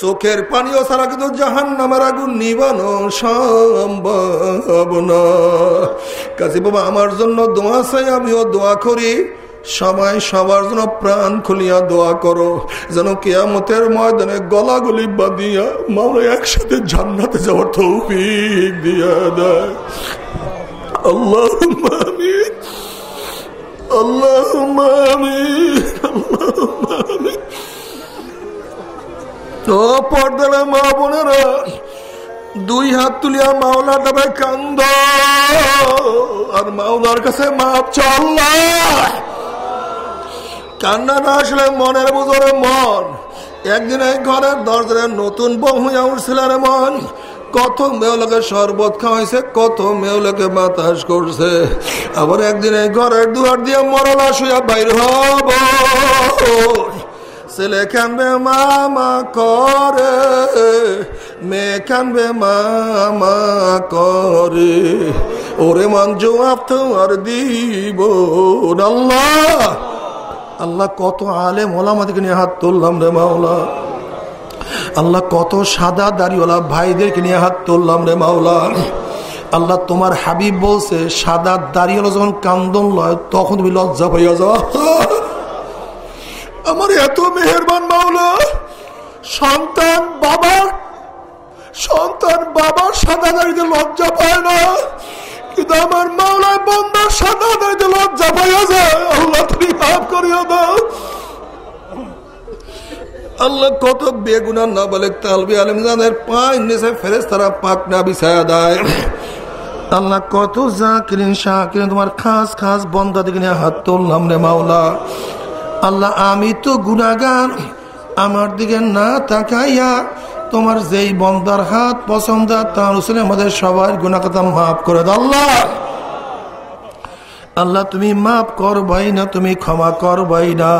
চোখের পানিও ছাড়া কিন্তু জাহান নামের আগুন নিবানো সম্ভব না। কাজী বাবা, আমার জন্য দোয়া চাই, আমিও দোয়া করি। সবাই সবার জন্য প্রাণ খুলিয়া দোয়া করো। যেন কেয়ামতের ময়দানে গলাগুলি বাঁধিয়া মাওলা একসাথে জান্নাতে যাওয়ার তৌফিক দিয়া দেয়। আল্লাহ আল্লাহ ও পর্দারা মা বোনেরা, দুই হাত তুলিয়া মাওলা তবে কান্দ। আর মাওলার কাছে মাপ চল্লা কান্না না আসলে মনের বুঝরে মন। একদিন এই ঘরের দরজারে নতুন বউ হইয়া উঠছিল রে মন। কত মেয়েলোকে শরবত খাওয়াইছে, কত মেয়েলোকে বাতাস করছে। আবার একদিন এই ঘরের দুয়ার দিয়ে মরলা শুয়া বাইর হব। ছেলে কানবে মামা করে। মেয়ে কানবে মামা করে। ওরে মান জবাব তোমার দিব আল্লাহ। আল্লাহ কত আলে মোলামাদিকে নিয়ে হাত তুললাম রে মাওলা। আল্লাহ কত সাদা দাড়িওয়ালা ভাইদেরকে নিয়ে হাত তুললাম রে মাওলা। আল্লাহ তোমার হাবিব বলছে, সাদা দাড়িওয়ালা যখন কান্দন লয়, তখন তুমি লজ্জা পাইয়া যাও। আমার এত মেহরবান মাওলা, সন্তান বাবার সন্তান বাবার সাদা দাঁড়িয়ে লজ্জা পায় না। কিন্তু আমার মাওলায় বন্ধার সাদা দাঁড়িয়ে লজ্জা পাইয়া যায়। আল্লাহ তুমি ভাব করিয়া দাও। আল্লাহ কত বেগুনার না বলে তালবি আলম জানের পাঁচ নিচে ফেরেস তারা পাক না বিছায়া দেয়। আল্লাহ কত জাকিরিন, শাকিরিন, তোমার খাস খাস বন্ধা দিকে নিয়ে হাত তুললাম রে মাওলা। আল্লাহ আমি তো গুনাগার আমার দিকে না তাকাইয়া তোমার যেই বন্দার হাত পছন্দ, তার উসলে আমাদের সবার গুণাকতা মাফ করে আল্লাহ। আল্লাহ, তুমি মাফ করবাই না, তুমি ক্ষমা করবাই না।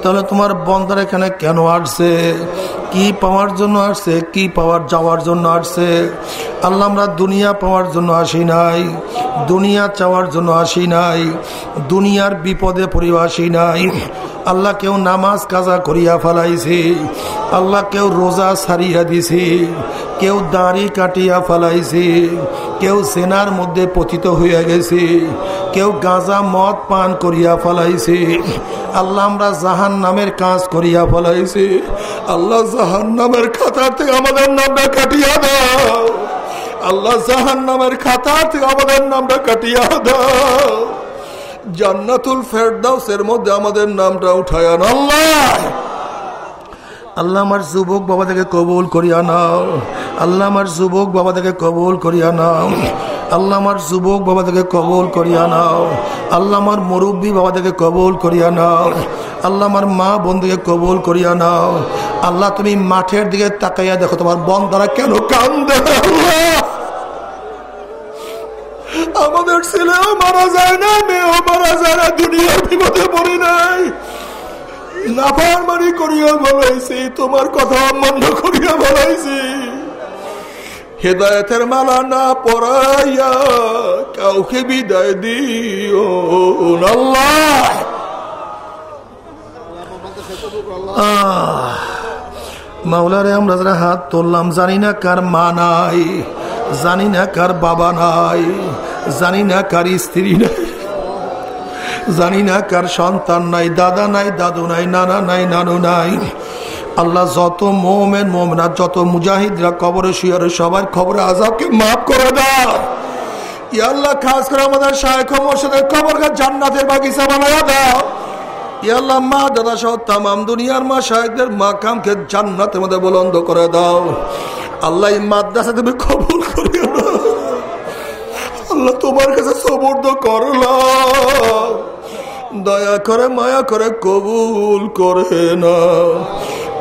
তাহলে তোমার বন্দার এখানে কেন আসছে? কি পাওয়ার জন্য আসছে, কি পাওয়ার যাওয়ার জন্য আসছে? আল্লাহ আমরা দুনিয়া পাওয়ার জন্য আসি নাই, দুনিয়া চাওয়ার জন্য আসি নাই, দুনিয়ার বিপদে আসি নাই। আল্লাহ কেউ নামাজ কাজা করিয়া ফেলাইছি, আল্লাহ কেউ রোজা সারিয়া দিছি, কেউ দাড়ি কাটিয়া ফেলাইছি, কেউ সেনার মধ্যে পতিত হইয়া গেছি। কেউ গাঁজা মদ পান করিয়া ফলাইছে। আল্লাহ আমরা জাহান নামের কাজ করিয়া ফলাইছি। আল্লাহ জাহান নামের খাতার থেকে আমাদের নামটা কাটিয়া দাও। আল্লাহ জাহান নামের খাতার থেকে আমাদের নামটা কাটিয়া দাও। জান্নাতুল ফেরদাউসের মধ্যে আমাদের নামটা উঠায় আল্লাহ। আল্লাহ আমার যুবক বাবা থেকে কবুল করিয়া নাও। আল্লাহ আমার যুবক বাবা থেকে কবুল করিয়া নাও। আল্লাহ আমার যুবক বাবা থেকে কবল করিয়া নাও। আল্লাহ আমার মুরব্বী বাবা থেকে কবল করিয়া নাও। আল্লাহ আমার মা বন্ধুকে কবল করিয়া নাও। আল্লাহ তুমি মাঠের দিকে তাকাইয়া দেখো, তোমার বন্ধারা কেন কান্দে? আমাদের ছেলেও মারা যায় না, মেয়েও মারা যায় না, দুনিয়ার বিপদে পড়ি নাই। নাফার মারি করিয়া বলাইছি তোমার কথা অমান্য করিয়া বলাইছি হেদায়তের মালা না পড়াইয়া কাউকে বিদায় দিও আল্লাহ। মাওলারে আমরা যারা হাত তুললাম, জানি না কার মা নাই, জানি না কার বাবা নাই, জানি না কার স্ত্রী নাই, জানি না কার সন্তান নাই, দাদা নাই, দাদু নাই, নানা নাই, নানু নাই আল্লাহ যত মোমেন মোমনা যত মুজাহিদরা কবরে শুয়ারে সবার খবরে আজাবকে মাফ করে দাও। আল্লাহ, খাস করে আমাদের শায়খ মোর্শেদের কবর জান্নাতের বাগিচা বানায় দাও। ইয়াল্লাহ মা, দাদা সহ তামাম দুনিয়ার মা শাহেকদের মা কামকে জান্নাতের মধ্যে বলন্দ করে দাও। আল্লাহ মাদ্রাসা তুমি কবুল করে আল্লাহ, তোমার কাছে সবর্দ করলাম দয়া করে, মায়া করে কবুল করে না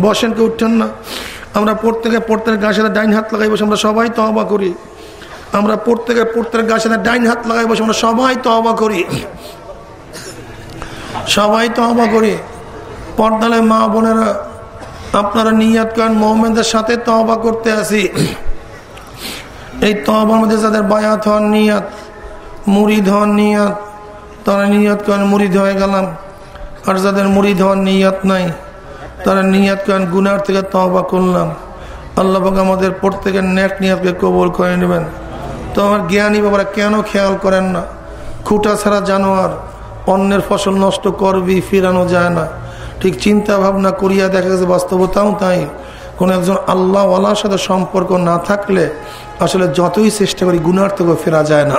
বসেন কেউ উঠছেন না। আমরা প্রত্যেকে প্রত্যেকের গাছের ডাইন হাত লাগাই বসে আমরা সবাই তহবা করি। আমরা প্রত্যেকে প্রত্যেকের গাছের ডাইন হাত লাগাই বসে আমরা সবাই তহবা করি। সবাই তহবা করি। পর্দালে মা বোনেরা, আপনারা নিয়াত করেন মোহাম্মদের সাথে তহবা করতে আসি। এই তহবার মধ্যে যাদের বায়াত হন নিয়াত মুড়িদ হন নিয়াত, তারা নিয়াত করেন মুড়িদ হয়ে গেলাম। আর যাদের মুড়িদ হওয়ার নিয়াত নাই, তারা নিয়াত করেন, গুনার থেকে তহবা করলাম। আল্লাহবাক আমাদের প্রত্যেকের নেক নিয়াতকে কবল করে নেবেন। তো আমার জ্ঞানী বাবারা কেন খেয়াল করেন না? খুঁটা ছাড়া জানোয়ার, অন্যের ফসল নষ্ট করবি, ফিরানো যায় না। ঠিক চিন্তা ভাবনা করিয়া দেখা গেছে, বাস্তবতাও তাই। কোনো একজন আল্লাহওয়ালার সাথে সম্পর্ক না থাকলে আসলে যতই চেষ্টা করি, গুনার থেকে ফেরা যায় না।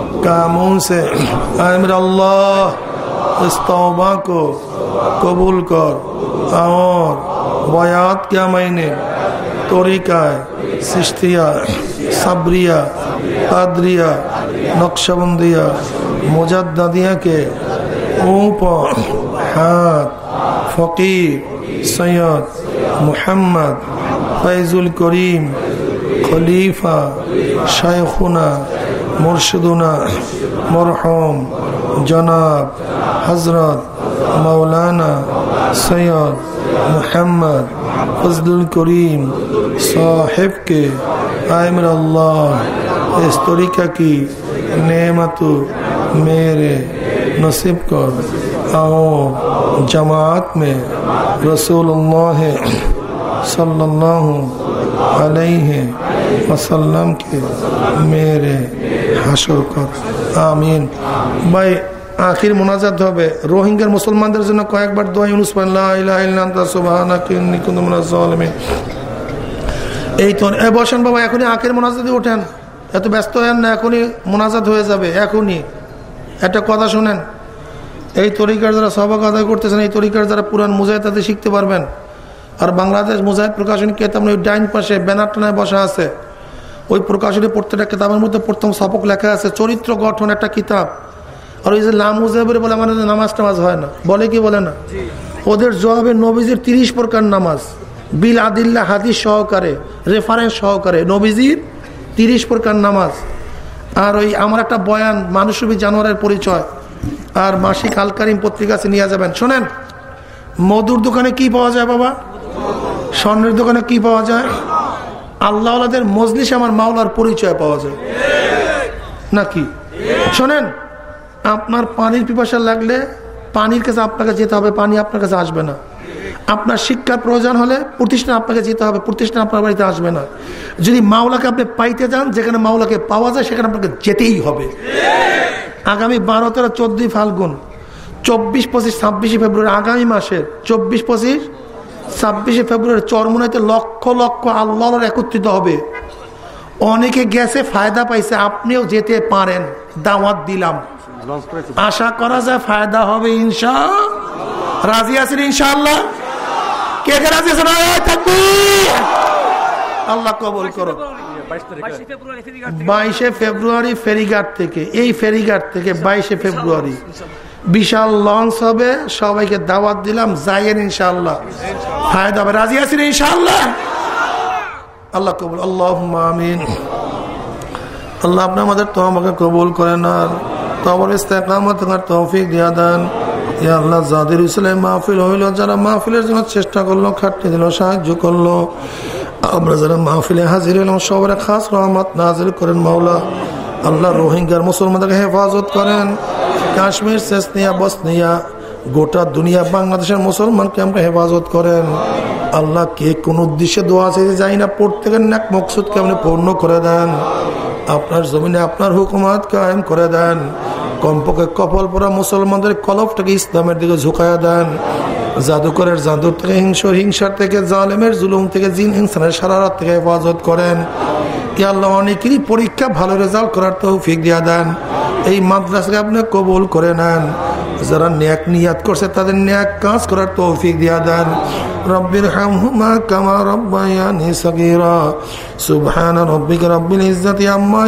کاموں سے۔ امر اللہ، اس توبہ کو قبول کر۔ اور ویات کیا میں نے؟ طریقہ سشتیہ، صبریہ قادریہ نقشبندیہ، مجددیہ کے اوپر۔ ہاتھ فقیر، سید، محمد، فیض الکریم، خلیفہ، شیخنا مرشدنا مرحوم جناب حضرت مولانا سید محمد فضل الکریم صاحب کے عمر اللہ، اس طریقہ کی نعمت میرے نصیب کر۔ آؤ، جماعت میں رسول اللہ صلی اللہ علیہ وسلم کے میرے হাসর কর। আমিন। ভাই, আখির মোনাজাত হবে। রোহিঙ্গার মুসলমানদের জন্য কয়েকবার দোয়া, ইউনুস এই তো, এ বসেন বাবা, এখনই আখের মোনাজাতে ওঠেন। এত ব্যস্ত হেন না, এখনই মোনাজাত হয়ে যাবে, এখনই। একটা কথা শোনেন, এই তরিকার যারা সবাক আদায় করতেছেন, এই তরিকার যারা পুরান মুজাহিদ তাদের শিখতে পারবেন। আর বাংলাদেশ মুজাহিদ প্রকাশনী কেতাব ওই ডাইন পাশে, ব্যানার টানায় বসা আছে। ওই প্রকাশনী প্রত্যেকটা কিতাবের মধ্যে প্রথম সবক লেখা আছে চরিত্র গঠন একটা কিতাব। আর ওই যে লাম মুজাহিবের বলে আমাদের নামাজ টামাজ হয় না বলে কি বলে না? ওদের জবাবে নবীজির তিরিশ প্রকার নামাজ বিল আদিল্লা হাদিস সহকারে রেফারেন্স সহকারে নবীজির তিরিশ প্রকার নামাজ। আর ওই আমার একটা বয়ান মানুষবী জানোয়ারের পরিচয় আর মাসিক আলকারিম পত্রিকা আছে নিয়ে যাবেন। শোনেন মধুর দোকানে কি পাওয়া যায় বাবা? স্বর্ণের দোকানে কি পাওয়া যায়? আল্লাহ মজলিস আমার মাওলার পরিচয় পাওয়া যায়। নাকি? শোনেন, আপনার পানির পিপাসা লাগলে পানির কাছে আপনাকে যেতে হবে, পানি আপনার কাছে আসবে না। আপনার শিক্ষার প্রয়োজন হলে প্রতিষ্ঠান আপনাকে যেতে হবে, প্রতিষ্ঠান আপনার বাড়িতে আসবে না। যদি মাওলাকে আপনি পাইতে যান, যেখানে মাওলাকে পাওয়া যায়, সেখানে আপনাকে যেতেই হবে। আগামী বারো, তেরো, চোদ্দই ফাল্গুন, চব্বিশ, পঁচিশ, ছাব্বিশে ফেব্রুয়ারি, আগামী মাসের চব্বিশ, পঁচিশ ছাব্বিশে ফেব্রুয়ারি চরমুনাইতে লক্ষ লক্ষ আল্লাহর একত্রিত হবে। অনেকে গেছে ফায়দা পাইছে আপনিও যেতে পারেন। দাওয়াত দিলাম। আশা করা যায় ফায়দা হবে ইনশা রাজি আছেন ইনশাআল্লাহ? কে কে রাজি আছেন? আল্লাহ কবল করো বাইশে ফেব্রুয়ারি ফেরিঘাট থেকে। এই ফেরিঘাট থেকে বাইশে ফেব্রুয়ারি। বিশাল লঞ্চ হবে, সবাইকে দাওয়াত দিলাম, যাইয়েন ইনশাআল্লাহ। ফায়দা হবে, রাজি আছেন ইনশাল্লাহ আল্লাহ কবুল আল্লাহ আমিন। আল্লাহ আপনি আমাদের তো আমাকে কবুল করেন আর তোমার ইস্তেকামত তৌফিক দিয়া দেন। ইয়া আল্লাহ, জাদির ইসলাম মাহফিল হইল, যারা মাহফিলের জন্য চেষ্টা করল খাটনি দিল, সাহায্য করল। আমরা যারা মাহফিলে হাজির হইলাম, সবার খাস রহমত নাজির করেন মাওলা। আল্লাহ রোহিঙ্গার মুসলমানদেরকে হেফাজত করেন। কাশ্মীর চেসনিয়া বসনিয়া, গোটা দুনিয়া বাংলাদেশের মুসলমানকে আমরা হেফাজত করেন। আল্লাহ কে কোন উদ্দেশ্যে দোয়া চাইতে যাই না, প্রত্যেকের নাক মকসুদকে আপনি পূর্ণ করে দেন। আপনার জমিনে আপনার হুকুমাত কায়েম করে দেন। কমপক্ষে কপাল পরা মুসলমানদের কলফটাকে ইসলামের দিকে ঝুঁকায়া দেন। জাদুকরের জাদুর থেকে, হিংসর হিংসার থেকে, জালেমের জুলুম থেকে, জিন ইনসানের সারারাত থেকে হেফাজত করেন। কি আল্লাহ অনেকেরই পরীক্ষা, ভালো রেজাল্ট করার তৌফিক দিয়া দেন। এই মাদ্রাসাকে আপনি কবুল করে নেন। যারা ন্যাক নিয়াত করছে, তাদের ন্যাক কাজ করার তৌফিক দিয়া দেন। রব্বির হামহুমা কামা রব্বায়ানি সগীরা। সুবহান রব্বিক রব্বিল ইজ্জতি আম্মা